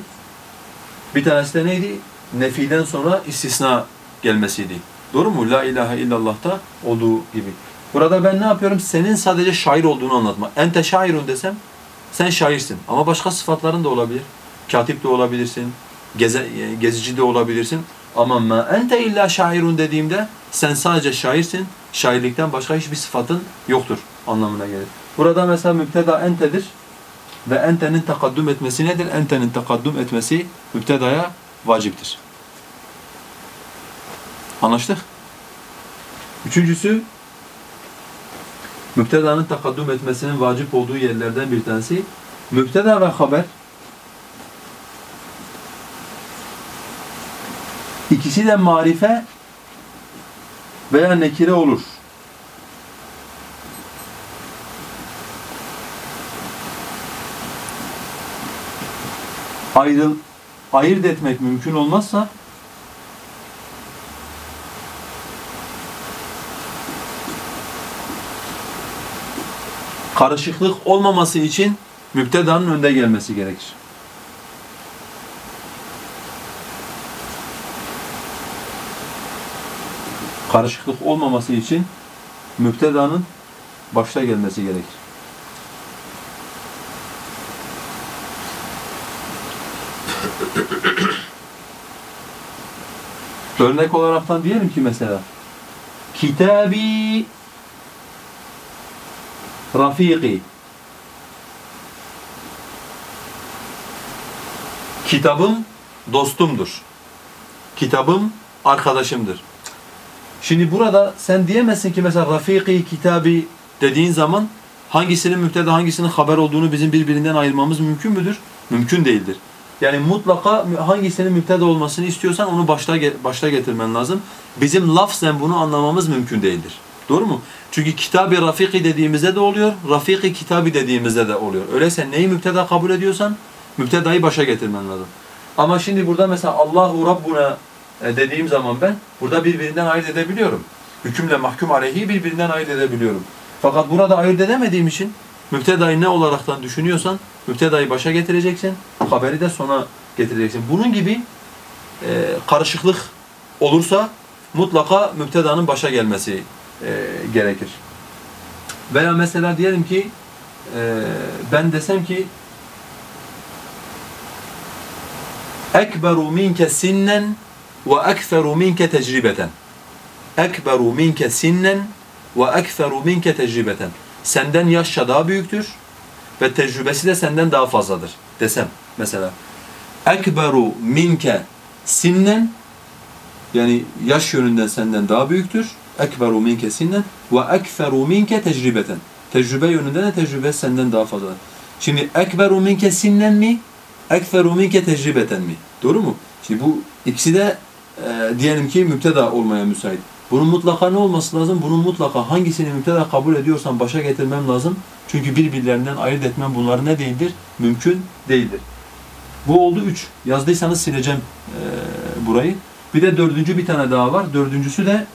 Bir tanesi de neydi? Nefiden sonra istisna gelmesiydi. Doğru mu? La ilahe illallah'ta olduğu gibi. Burada ben ne yapıyorum? Senin sadece şair olduğunu anlatma. Ente şairun desem sen şairsin. Ama başka sıfatların da olabilir. Katip de olabilirsin. Geze, gezici de olabilirsin. Ama ma ente illa şairun dediğimde sen sadece şairsin. Şairlikten başka hiçbir sıfatın yoktur anlamına gelir. Burada mesela müpteda entedir ve entenin takaddüm etmesi nedir? Entenin takaddüm etmesi müptedaya vaciptir. Anlaştık? Üçüncüsü, müptedanın takaddüm etmesinin vacip olduğu yerlerden bir tanesi, müpteda ve haber ikisi de marife veya nekire olur. Ayrıl, ayırt etmek mümkün olmazsa karışıklık olmaması için müptedanın önde gelmesi gerekir. Karışıklık olmaması için müptedanın başta gelmesi gerekir. Örnek olaraktan diyelim ki mesela Kitabi Rafiki Kitabım dostumdur. Kitabım arkadaşımdır. Şimdi burada sen diyemezsin ki mesela Rafiki kitabı dediğin zaman hangisinin müpteda hangisinin haber olduğunu bizim birbirinden ayırmamız mümkün müdür? Mümkün değildir. Yani mutlaka hangisinin müpteda olmasını istiyorsan onu başta başta getirmen lazım. Bizim lafzen bunu anlamamız mümkün değildir. Doğru mu? Çünkü kitabı rafiki dediğimizde de oluyor, rafiki kitabı dediğimizde de oluyor. Öyleyse neyi müpteda kabul ediyorsan müptedayı başa getirmen lazım. Ama şimdi burada mesela Allahu Rabbuna e, dediğim zaman ben burada birbirinden ayırt edebiliyorum. Hükümle mahkum aleyhi birbirinden ayırt edebiliyorum. Fakat burada ayırt edemediğim için müptedayı ne olaraktan düşünüyorsan müptedayı başa getireceksin, haberi de sona getireceksin. Bunun gibi e, karışıklık olursa mutlaka müptedanın başa gelmesi e, gerekir. Veya mesela diyelim ki e, ben desem ki ekberu minke sinnen ve ekferu minke tecrübeten. Ekberu minke sinnen ve ekferu minke tecrübeten. Senden yaşça daha büyüktür ve tecrübesi de senden daha fazladır desem mesela. Ekberu minke sinnen yani yaş yönünden senden daha büyüktür. Ekberu minke sinnen ve ekferu minke tecrübeten. Tecrübe yönünden de tecrübe senden daha fazladır. Şimdi ekberu minke sinnen mi? Ekferu minke tecrübeten mi? Doğru mu? Şimdi bu ikisi de e, diyelim ki müpteda olmaya müsait. Bunun mutlaka ne olması lazım? Bunun mutlaka hangisini müpteda kabul ediyorsan başa getirmem lazım. Çünkü birbirlerinden ayırt etmem bunları ne değildir? Mümkün değildir. Bu oldu üç. Yazdıysanız sileceğim e, burayı. Bir de dördüncü bir tane daha var. Dördüncüsü de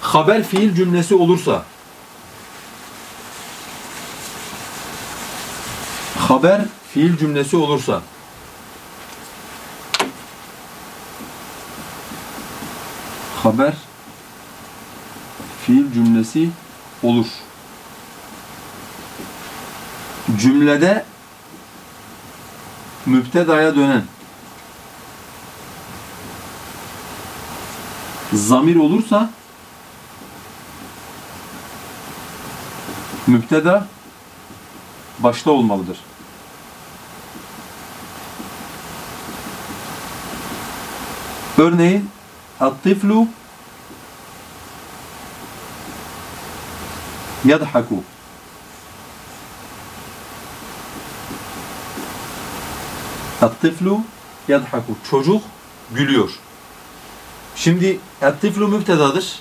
Haber fiil cümlesi olursa. Haber fiil cümlesi olursa. Haber fiil cümlesi olur. Cümlede müptedaya dönen zamir olursa müpteda başta olmalıdır. Örneğin at-tiflu yadhaku at-tiflu yadhaku çocuk gülüyor. Şimdi ettiflu mübtedadır.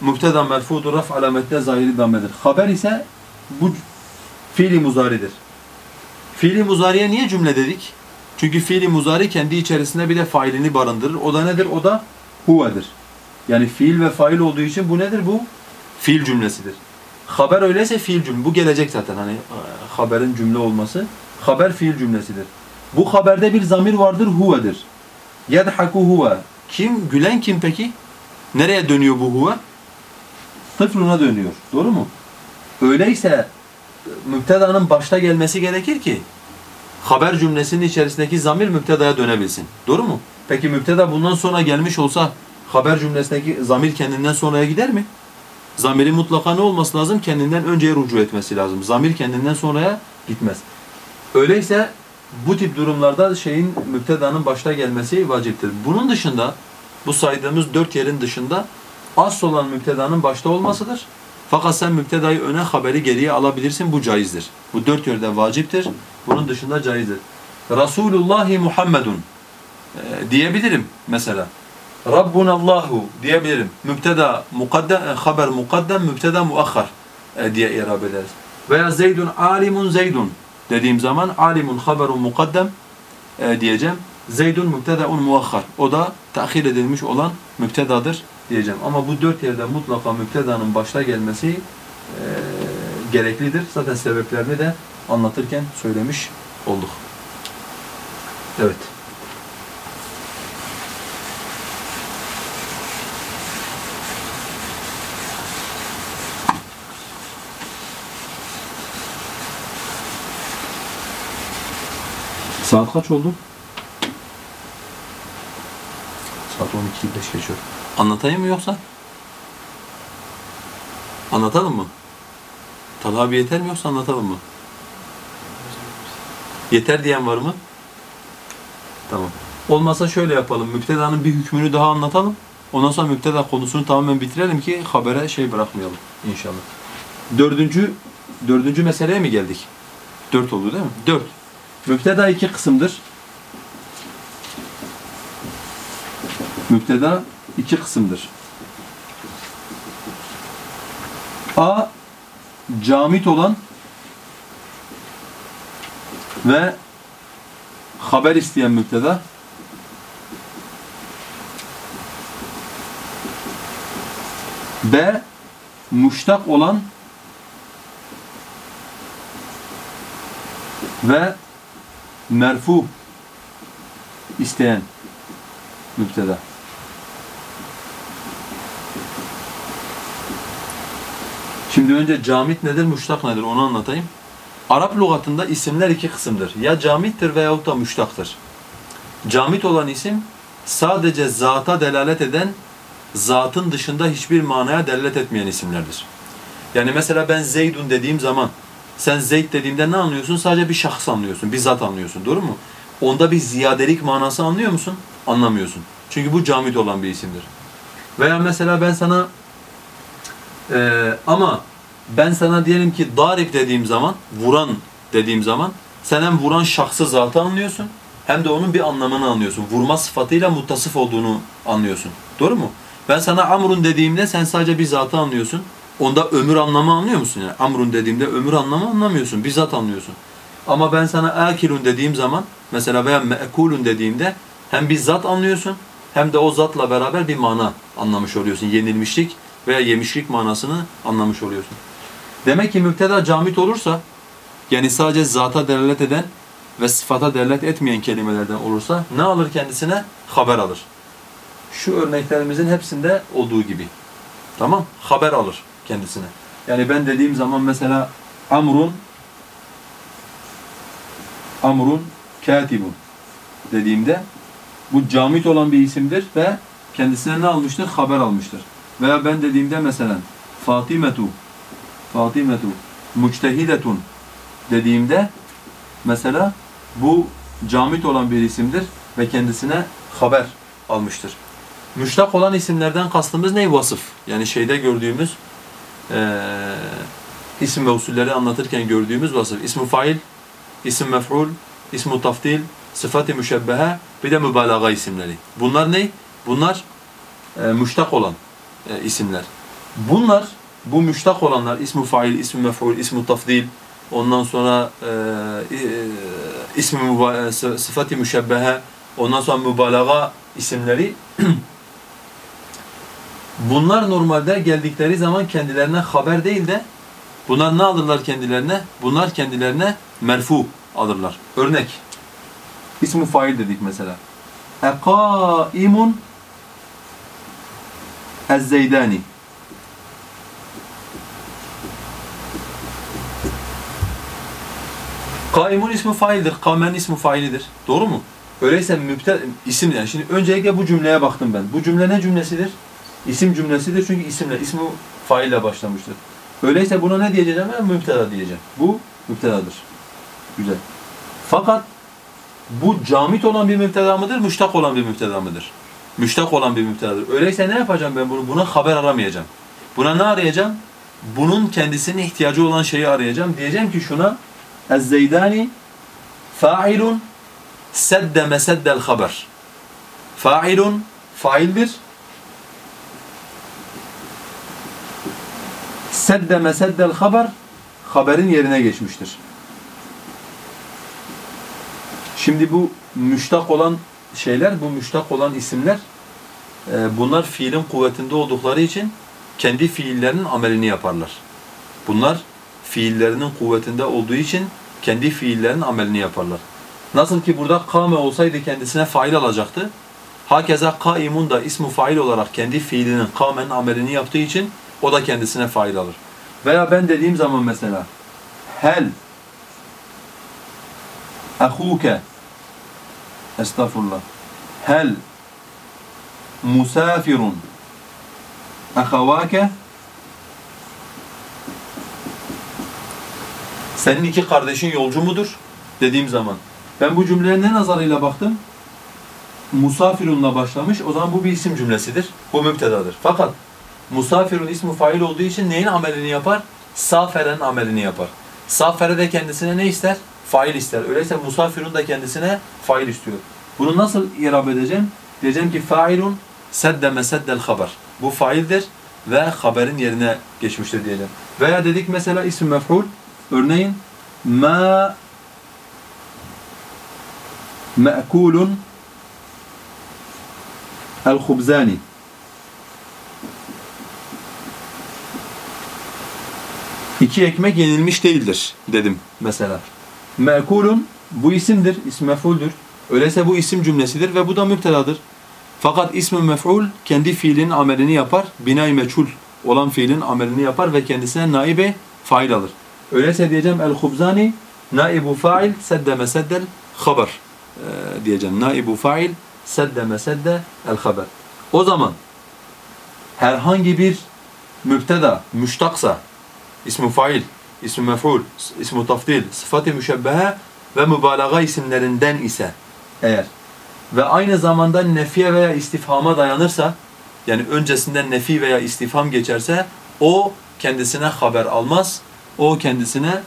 Mübteda merfudur raf alamette zahiri dammedir. Haber ise bu fiili muzaridir. Fiili muzariye niye cümle dedik? Çünkü fiili muzari kendi içerisinde bile failini barındırır. O da nedir? O da huvedir. Yani fiil ve fail olduğu için bu nedir? Bu fiil cümlesidir. Haber öyleyse fiil cümle. Bu gelecek zaten hani e, haberin cümle olması. Haber fiil cümlesidir. Bu haberde bir zamir vardır huvedir. Yedhaku huve. Kim? Gülen kim peki? Nereye dönüyor bu huve? Tıfluna dönüyor. Doğru mu? Öyleyse müptedanın başta gelmesi gerekir ki haber cümlesinin içerisindeki zamir müptedaya dönebilsin. Doğru mu? Peki müpteda bundan sonra gelmiş olsa haber cümlesindeki zamir kendinden sonraya gider mi? Zamirin mutlaka ne olması lazım? Kendinden önceye rucu etmesi lazım. Zamir kendinden sonraya gitmez. Öyleyse bu tip durumlarda şeyin müptedanın başta gelmesi vaciptir. Bunun dışında bu saydığımız dört yerin dışında asıl olan müptedanın başta olmasıdır. Fakat sen müptedayı öne haberi geriye alabilirsin. Bu caizdir. Bu dört yerde vaciptir. Bunun dışında caizdir. Resulullahi Muhammedun e, diyebilirim mesela. Rabbunallahu diyebilirim. Mübteda mukaddem, e, haber mukaddem, mübteda muakhar e, diye irab ederiz. Veya Zeydun alimun Zeydun dediğim zaman alimun haberun mukaddem e, diyeceğim. Zeydun mübtedaun muakhar. O da tahir edilmiş olan mübtedadır diyeceğim. Ama bu dört yerde mutlaka mübtedanın başta gelmesi e, gereklidir. Zaten sebeplerini de anlatırken söylemiş olduk. Evet. Saat kaç oldu? Saat 12'yi 5 geçiyor. Anlatayım mı yoksa? Anlatalım mı? Talha abi yeter mi yoksa anlatalım mı? Yeter diyen var mı? Tamam. Olmasa şöyle yapalım. Müptedanın bir hükmünü daha anlatalım. Ondan sonra müpteda konusunu tamamen bitirelim ki habere şey bırakmayalım inşallah. Dördüncü, dördüncü meseleye mi geldik? Dört oldu değil mi? Dört. Müpteda iki kısımdır. Müpteda iki kısımdır. A. Camit olan ve haber isteyen müpteda. B. Muştak olan ve merfu isteyen müpteda. Şimdi önce camit nedir, muştak nedir onu anlatayım. Arap lügatında isimler iki kısımdır. Ya camittir veyahut da muştaktır. Camit olan isim sadece zata delalet eden, zatın dışında hiçbir manaya delalet etmeyen isimlerdir. Yani mesela ben Zeydun dediğim zaman sen Zeyd dediğimde ne anlıyorsun? Sadece bir şahıs anlıyorsun, bir zat anlıyorsun. Doğru mu? Onda bir ziyadelik manası anlıyor musun? Anlamıyorsun. Çünkü bu camit olan bir isimdir. Veya mesela ben sana ee, ama ben sana diyelim ki darip dediğim zaman, vuran dediğim zaman sen hem vuran şahsı zatı anlıyorsun hem de onun bir anlamını anlıyorsun. Vurma sıfatıyla muttasıf olduğunu anlıyorsun. Doğru mu? Ben sana amrun dediğimde sen sadece bir zatı anlıyorsun. Onda ömür anlamı anlıyor musun? Yani amrun dediğimde ömür anlamı anlamıyorsun. Bir zat anlıyorsun. Ama ben sana akilun dediğim zaman mesela veya me'kulun dediğimde hem bir zat anlıyorsun hem de o zatla beraber bir mana anlamış oluyorsun. Yenilmişlik veya yemişlik manasını anlamış oluyorsun. Demek ki müpteda camit olursa yani sadece zata delalet eden ve sıfata delalet etmeyen kelimelerden olursa ne alır kendisine? Haber alır. Şu örneklerimizin hepsinde olduğu gibi. Tamam? Haber alır kendisine. Yani ben dediğim zaman mesela Amrun Amrun katibun dediğimde bu camit olan bir isimdir ve kendisine ne almıştır? Haber almıştır. Veya ben dediğimde mesela Fatimetu Fatimetu Muçtehidetun dediğimde mesela bu camit olan bir isimdir ve kendisine haber almıştır. Müştak olan isimlerden kastımız ne? Vasıf. Yani şeyde gördüğümüz eee isim ve usulleri anlatırken gördüğümüz vasıf. İsmi fail, isim mef'ul, ismu taftil, sıfat-ı müşebbehe bir de mübalağa isimleri. Bunlar ne? Bunlar e, müştak olan e, isimler. Bunlar, bu müştak olanlar, ismi fail, ismi mef'ul, ismu tafdil, ondan sonra e, e, ismi e, sı- sıfat-ı müşebbehe, ondan sonra mübalağa isimleri bunlar normalde geldikleri zaman kendilerine haber değil de bunlar ne alırlar kendilerine? Bunlar kendilerine merfu alırlar. Örnek. İsmi fail dedik mesela. Ekaimun Ez-Zeydani. Kaimun ismi faildir. Kamen ismi failidir. Doğru mu? Öyleyse müpte isim yani. Şimdi öncelikle bu cümleye baktım ben. Bu cümle ne cümlesidir? İsim cümlesidir çünkü isimle, ismi faille başlamıştır. Öyleyse buna ne diyeceğim? Ben müpteda diyeceğim. Bu müptedadır. Güzel. Fakat Bu camit olan bir müpteda mıdır, müştak olan bir müpteda mıdır? Müştak olan bir müptedadır. Öyleyse ne yapacağım ben bunu? Buna haber aramayacağım. Buna ne arayacağım? Bunun kendisine ihtiyacı olan şeyi arayacağım. Diyeceğim ki şuna Ez-Zeydani fa'ilun sedde meseddel haber. Fa'ilun faildir. Sedde meseddel haber haberin yerine geçmiştir. Şimdi bu müştak olan şeyler, bu müştak olan isimler e, bunlar fiilin kuvvetinde oldukları için kendi fiillerinin amelini yaparlar. Bunlar fiillerinin kuvvetinde olduğu için kendi fiillerinin amelini yaparlar. Nasıl ki burada kame olsaydı kendisine fail alacaktı. Hakeza kaimun da ismu fail olarak kendi fiilinin kamen amelini yaptığı için o da kendisine fail alır. Veya ben dediğim zaman mesela hel ahuke estağfurullah hel musafirun ahavake senin iki kardeşin yolcu mudur dediğim zaman ben bu cümleye ne nazarıyla baktım? Musafirunla başlamış. O zaman bu bir isim cümlesidir. Bu müptedadır. Fakat musafirun ismi fail olduğu için neyin amelini yapar? Saferen amelini yapar. Safere de kendisine ne ister? Fail ister. Öyleyse musafirun da kendisine fail istiyor. Bunu nasıl irab edeceğim? Diyeceğim ki failun sedde meseddel haber. Bu faildir ve haberin yerine geçmiştir diyeceğim. Veya dedik mesela isim mef'ul. Örneğin ma me'kulun el-hubzani. İki ekmek yenilmiş değildir dedim mesela. Me'kulun bu isimdir, ism mef'uldür. Öyleyse bu isim cümlesidir ve bu da müptedadır. Fakat ismi mef'ul kendi fiilinin amelini yapar. Binay meçhul olan fiilin amelini yapar ve kendisine naibe fail alır. Öyleyse diyeceğim el-hubzani naibu fail sedde meseddel haber ee, diyeceğim. Naibu fail sedde mesedde el haber. O zaman herhangi bir müpteda müştaksa ismi fail, ismi mef'ul, ismi tafdil, sıfat-ı müşebbehe ve mübalağa isimlerinden ise eğer ve aynı zamanda nefiye veya istifhama dayanırsa yani öncesinden nefi veya istifham geçerse o kendisine haber almaz. O kendisine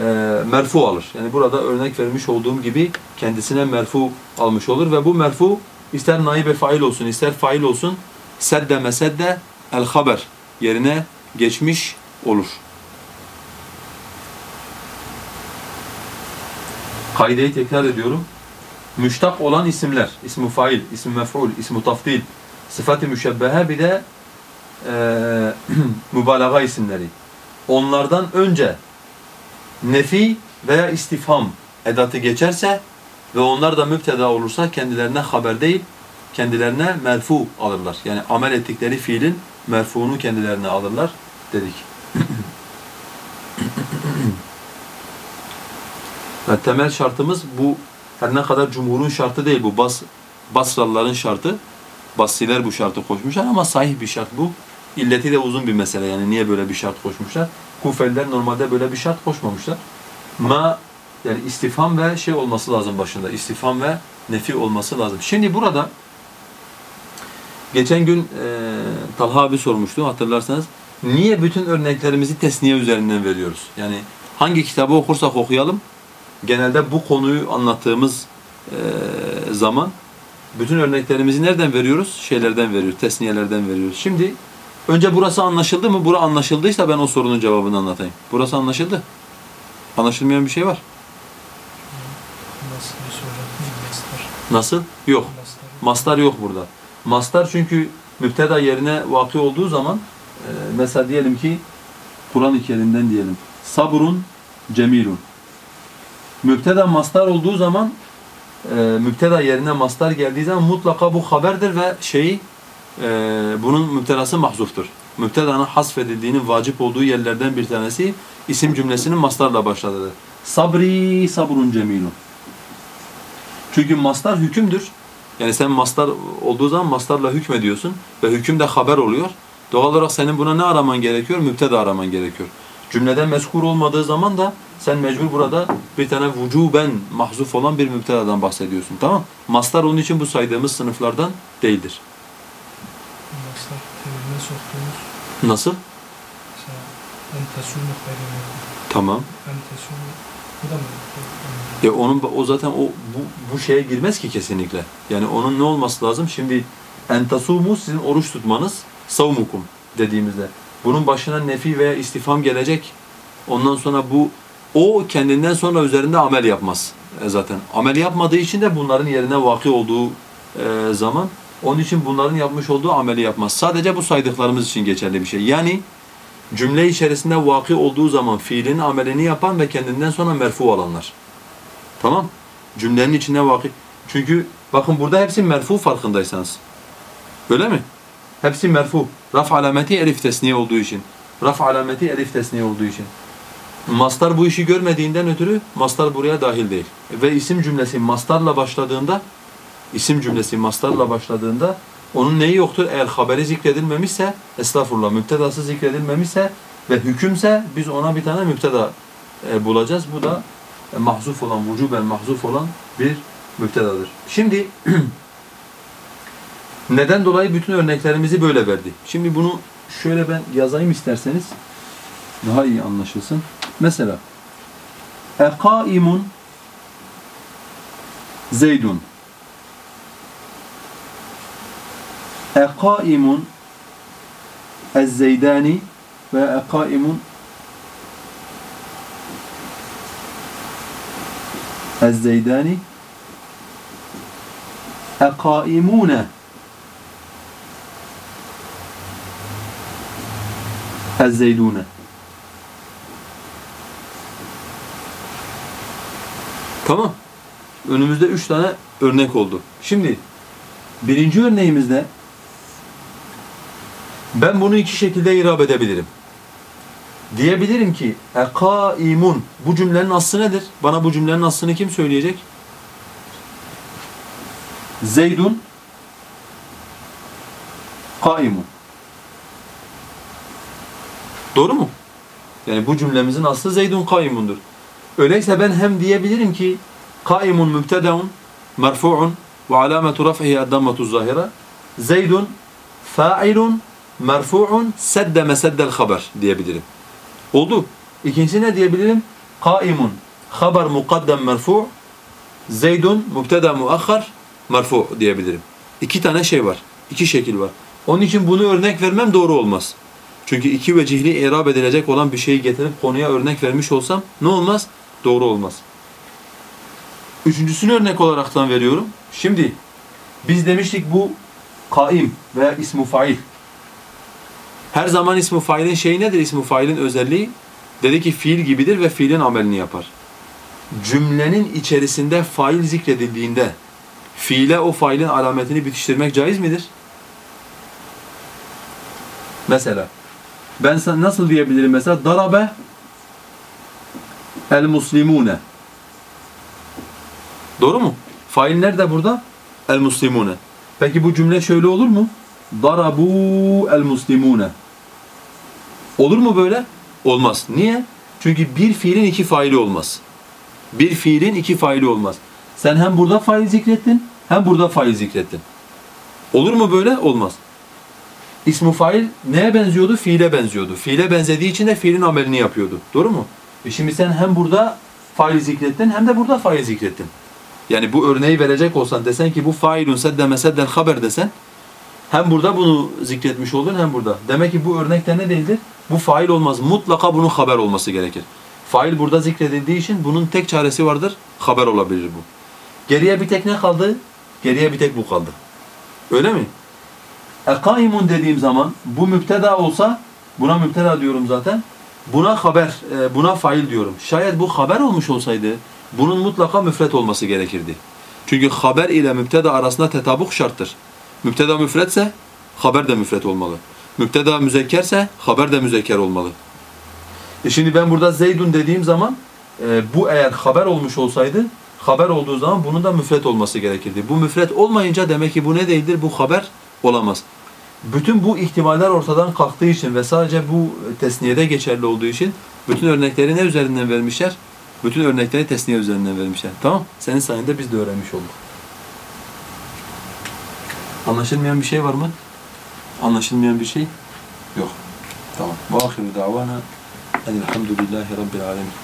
e, merfu alır. Yani burada örnek vermiş olduğum gibi kendisine merfu almış olur ve bu merfu ister naibe fail olsun ister fail olsun sedde mesedde el haber yerine geçmiş olur. Kaideyi tekrar ediyorum. Müştak olan isimler, ismi fail, ismi mef'ul, ismi tafdil, sıfat-ı müşebbehe bir de e, mübalağa isimleri. Onlardan önce nefi veya istifham edatı geçerse ve onlar da müpteda olursa kendilerine haber değil, kendilerine merfu alırlar. Yani amel ettikleri fiilin merfuunu kendilerine alırlar dedik. Ve temel şartımız bu her ne kadar cumhurun şartı değil bu Bas, Basralıların şartı. Basriler bu şartı koşmuşlar ama sahih bir şart bu. İlleti de uzun bir mesele yani niye böyle bir şart koşmuşlar? Kufeliler normalde böyle bir şart koşmamışlar. Ma yani istifham ve şey olması lazım başında. İstifham ve nefi olması lazım. Şimdi burada geçen gün e, Talha abi sormuştu hatırlarsanız. Niye bütün örneklerimizi tesniye üzerinden veriyoruz? Yani hangi kitabı okursak okuyalım genelde bu konuyu anlattığımız e, zaman bütün örneklerimizi nereden veriyoruz? Şeylerden veriyoruz, tesniyelerden veriyoruz. Şimdi önce burası anlaşıldı mı? Bura anlaşıldıysa ben o sorunun cevabını anlatayım. Burası anlaşıldı. Anlaşılmayan bir şey var. Nasıl bir soru? Nasıl? Yok. Mastar yok burada. Mastar çünkü müpteda yerine vakı olduğu zaman e, mesela diyelim ki Kur'an-ı Kerim'den diyelim. Sabrun cemilun. Müpteda mastar olduğu zaman e, müpteda yerine mastar geldiği zaman mutlaka bu haberdir ve şeyi e, bunun müptedası mahzuftur. Müptedanın hasfedildiğinin vacip olduğu yerlerden bir tanesi isim cümlesinin mastarla başladığıdır. Sabri sabrun cemilun. Çünkü mastar hükümdür. Yani sen mastar olduğu zaman mastarla hükmediyorsun ve hüküm de haber oluyor. Doğal olarak senin buna ne araman gerekiyor? Müpteda araman gerekiyor. Cümlede mezkur olmadığı zaman da sen mecbur burada bir tane vücuben mahzuf olan bir müpteladan bahsediyorsun. Tamam? Mastar onun için bu saydığımız sınıflardan değildir. Maslar temeline soktuğumuz Nasıl? Tamam. Ya onun o zaten o bu, bu şeye girmez ki kesinlikle. Yani onun ne olması lazım? Şimdi entasumu sizin oruç tutmanız savmukum dediğimizde. Bunun başına nefi veya istifham gelecek. Ondan sonra bu o kendinden sonra üzerinde amel yapmaz e, zaten. Amel yapmadığı için de bunların yerine vakı olduğu e, zaman onun için bunların yapmış olduğu ameli yapmaz. Sadece bu saydıklarımız için geçerli bir şey. Yani cümle içerisinde vakı olduğu zaman fiilin amelini yapan ve kendinden sonra merfu olanlar. Tamam. Cümlenin içine vakı. Çünkü bakın burada hepsi merfu farkındaysanız. Öyle mi? Hepsi merfu. Raf alameti elif tesniye olduğu için. Raf alameti elif tesniye olduğu için. Mastar bu işi görmediğinden ötürü mastar buraya dahil değil. Ve isim cümlesi mastarla başladığında isim cümlesi mastarla başladığında onun neyi yoktur? Eğer haberi zikredilmemişse, estağfurullah müptedası zikredilmemişse ve hükümse biz ona bir tane müpteda e, bulacağız. Bu da e, mahzuf olan, vücuben mahzuf olan bir müptedadır. Şimdi neden dolayı bütün örneklerimizi böyle verdi? Şimdi bunu şöyle ben yazayım isterseniz daha iyi anlaşılsın. مثلا أقائم زيد. أقائم الزيداني وأقائم الزيداني أقائمون. الزيدونه Tamam. Önümüzde üç tane örnek oldu. Şimdi birinci örneğimizde ben bunu iki şekilde irab edebilirim. Diyebilirim ki ekaimun bu cümlenin aslı nedir? Bana bu cümlenin aslını kim söyleyecek? Zeydun kaimun. Doğru mu? Yani bu cümlemizin aslı Zeydun kaimundur. Öyleyse ben hem diyebilirim ki kaimun mübtedaun merfu'un ve alametu raf'ihi eddammetu zahira Zeydun fa'ilun merfu'un sedde meseddel haber diyebilirim. Oldu. İkincisi ne diyebilirim? Kaimun haber mukaddem merfu' Zeydun mübteda muakhar merfu' diyebilirim. İki tane şey var. iki şekil var. Onun için bunu örnek vermem doğru olmaz. Çünkü iki vecihli irab edilecek olan bir şeyi getirip konuya örnek vermiş olsam ne olmaz? Doğru olmaz. Üçüncüsünü örnek olaraktan veriyorum. Şimdi biz demiştik bu kaim veya ismu fail. Her zaman ismu failin şeyi nedir? İsmu failin özelliği dedi ki fiil gibidir ve fiilin amelini yapar. Cümlenin içerisinde fail zikredildiğinde fiile o failin alametini bitiştirmek caiz midir? Mesela ben nasıl diyebilirim mesela darabe el muslimune. Doğru mu? Fail nerede burada? El muslimune. Peki bu cümle şöyle olur mu? Darabu el muslimune. Olur mu böyle? Olmaz. Niye? Çünkü bir fiilin iki faili olmaz. Bir fiilin iki faili olmaz. Sen hem burada fail zikrettin, hem burada fail zikrettin. Olur mu böyle? Olmaz. İsmu fail neye benziyordu? Fiile benziyordu. Fiile benzediği için de fiilin amelini yapıyordu. Doğru mu? E şimdi sen hem burada fail zikrettin hem de burada fail zikrettin. Yani bu örneği verecek olsan desen ki bu failun sedde mesedden haber desen hem burada bunu zikretmiş oldun hem burada. Demek ki bu örnekte ne değildir? Bu fail olmaz. Mutlaka bunun haber olması gerekir. Fail burada zikredildiği için bunun tek çaresi vardır. Haber olabilir bu. Geriye bir tek ne kaldı? Geriye bir tek bu kaldı. Öyle mi? Ekaimun dediğim zaman bu müpteda olsa buna müpteda diyorum zaten. Buna haber, e, buna fail diyorum. Şayet bu haber olmuş olsaydı bunun mutlaka müfret olması gerekirdi. Çünkü haber ile müpteda arasında tetabuk şarttır. Müpteda müfretse haber de müfret olmalı. Müpteda müzekkerse haber de müzekker olmalı. E şimdi ben burada Zeydun dediğim zaman e, bu eğer haber olmuş olsaydı haber olduğu zaman bunun da müfret olması gerekirdi. Bu müfret olmayınca demek ki bu ne değildir? Bu haber olamaz. Bütün bu ihtimaller ortadan kalktığı için ve sadece bu tesniyede geçerli olduğu için Bütün örnekleri ne üzerinden vermişler? Bütün örnekleri tesniye üzerinden vermişler. Tamam? Senin sayende biz de öğrenmiş olduk. Anlaşılmayan bir şey var mı? Anlaşılmayan bir şey yok. Tamam. Ve ahiru davana elhamdülillahi rabbil alemin.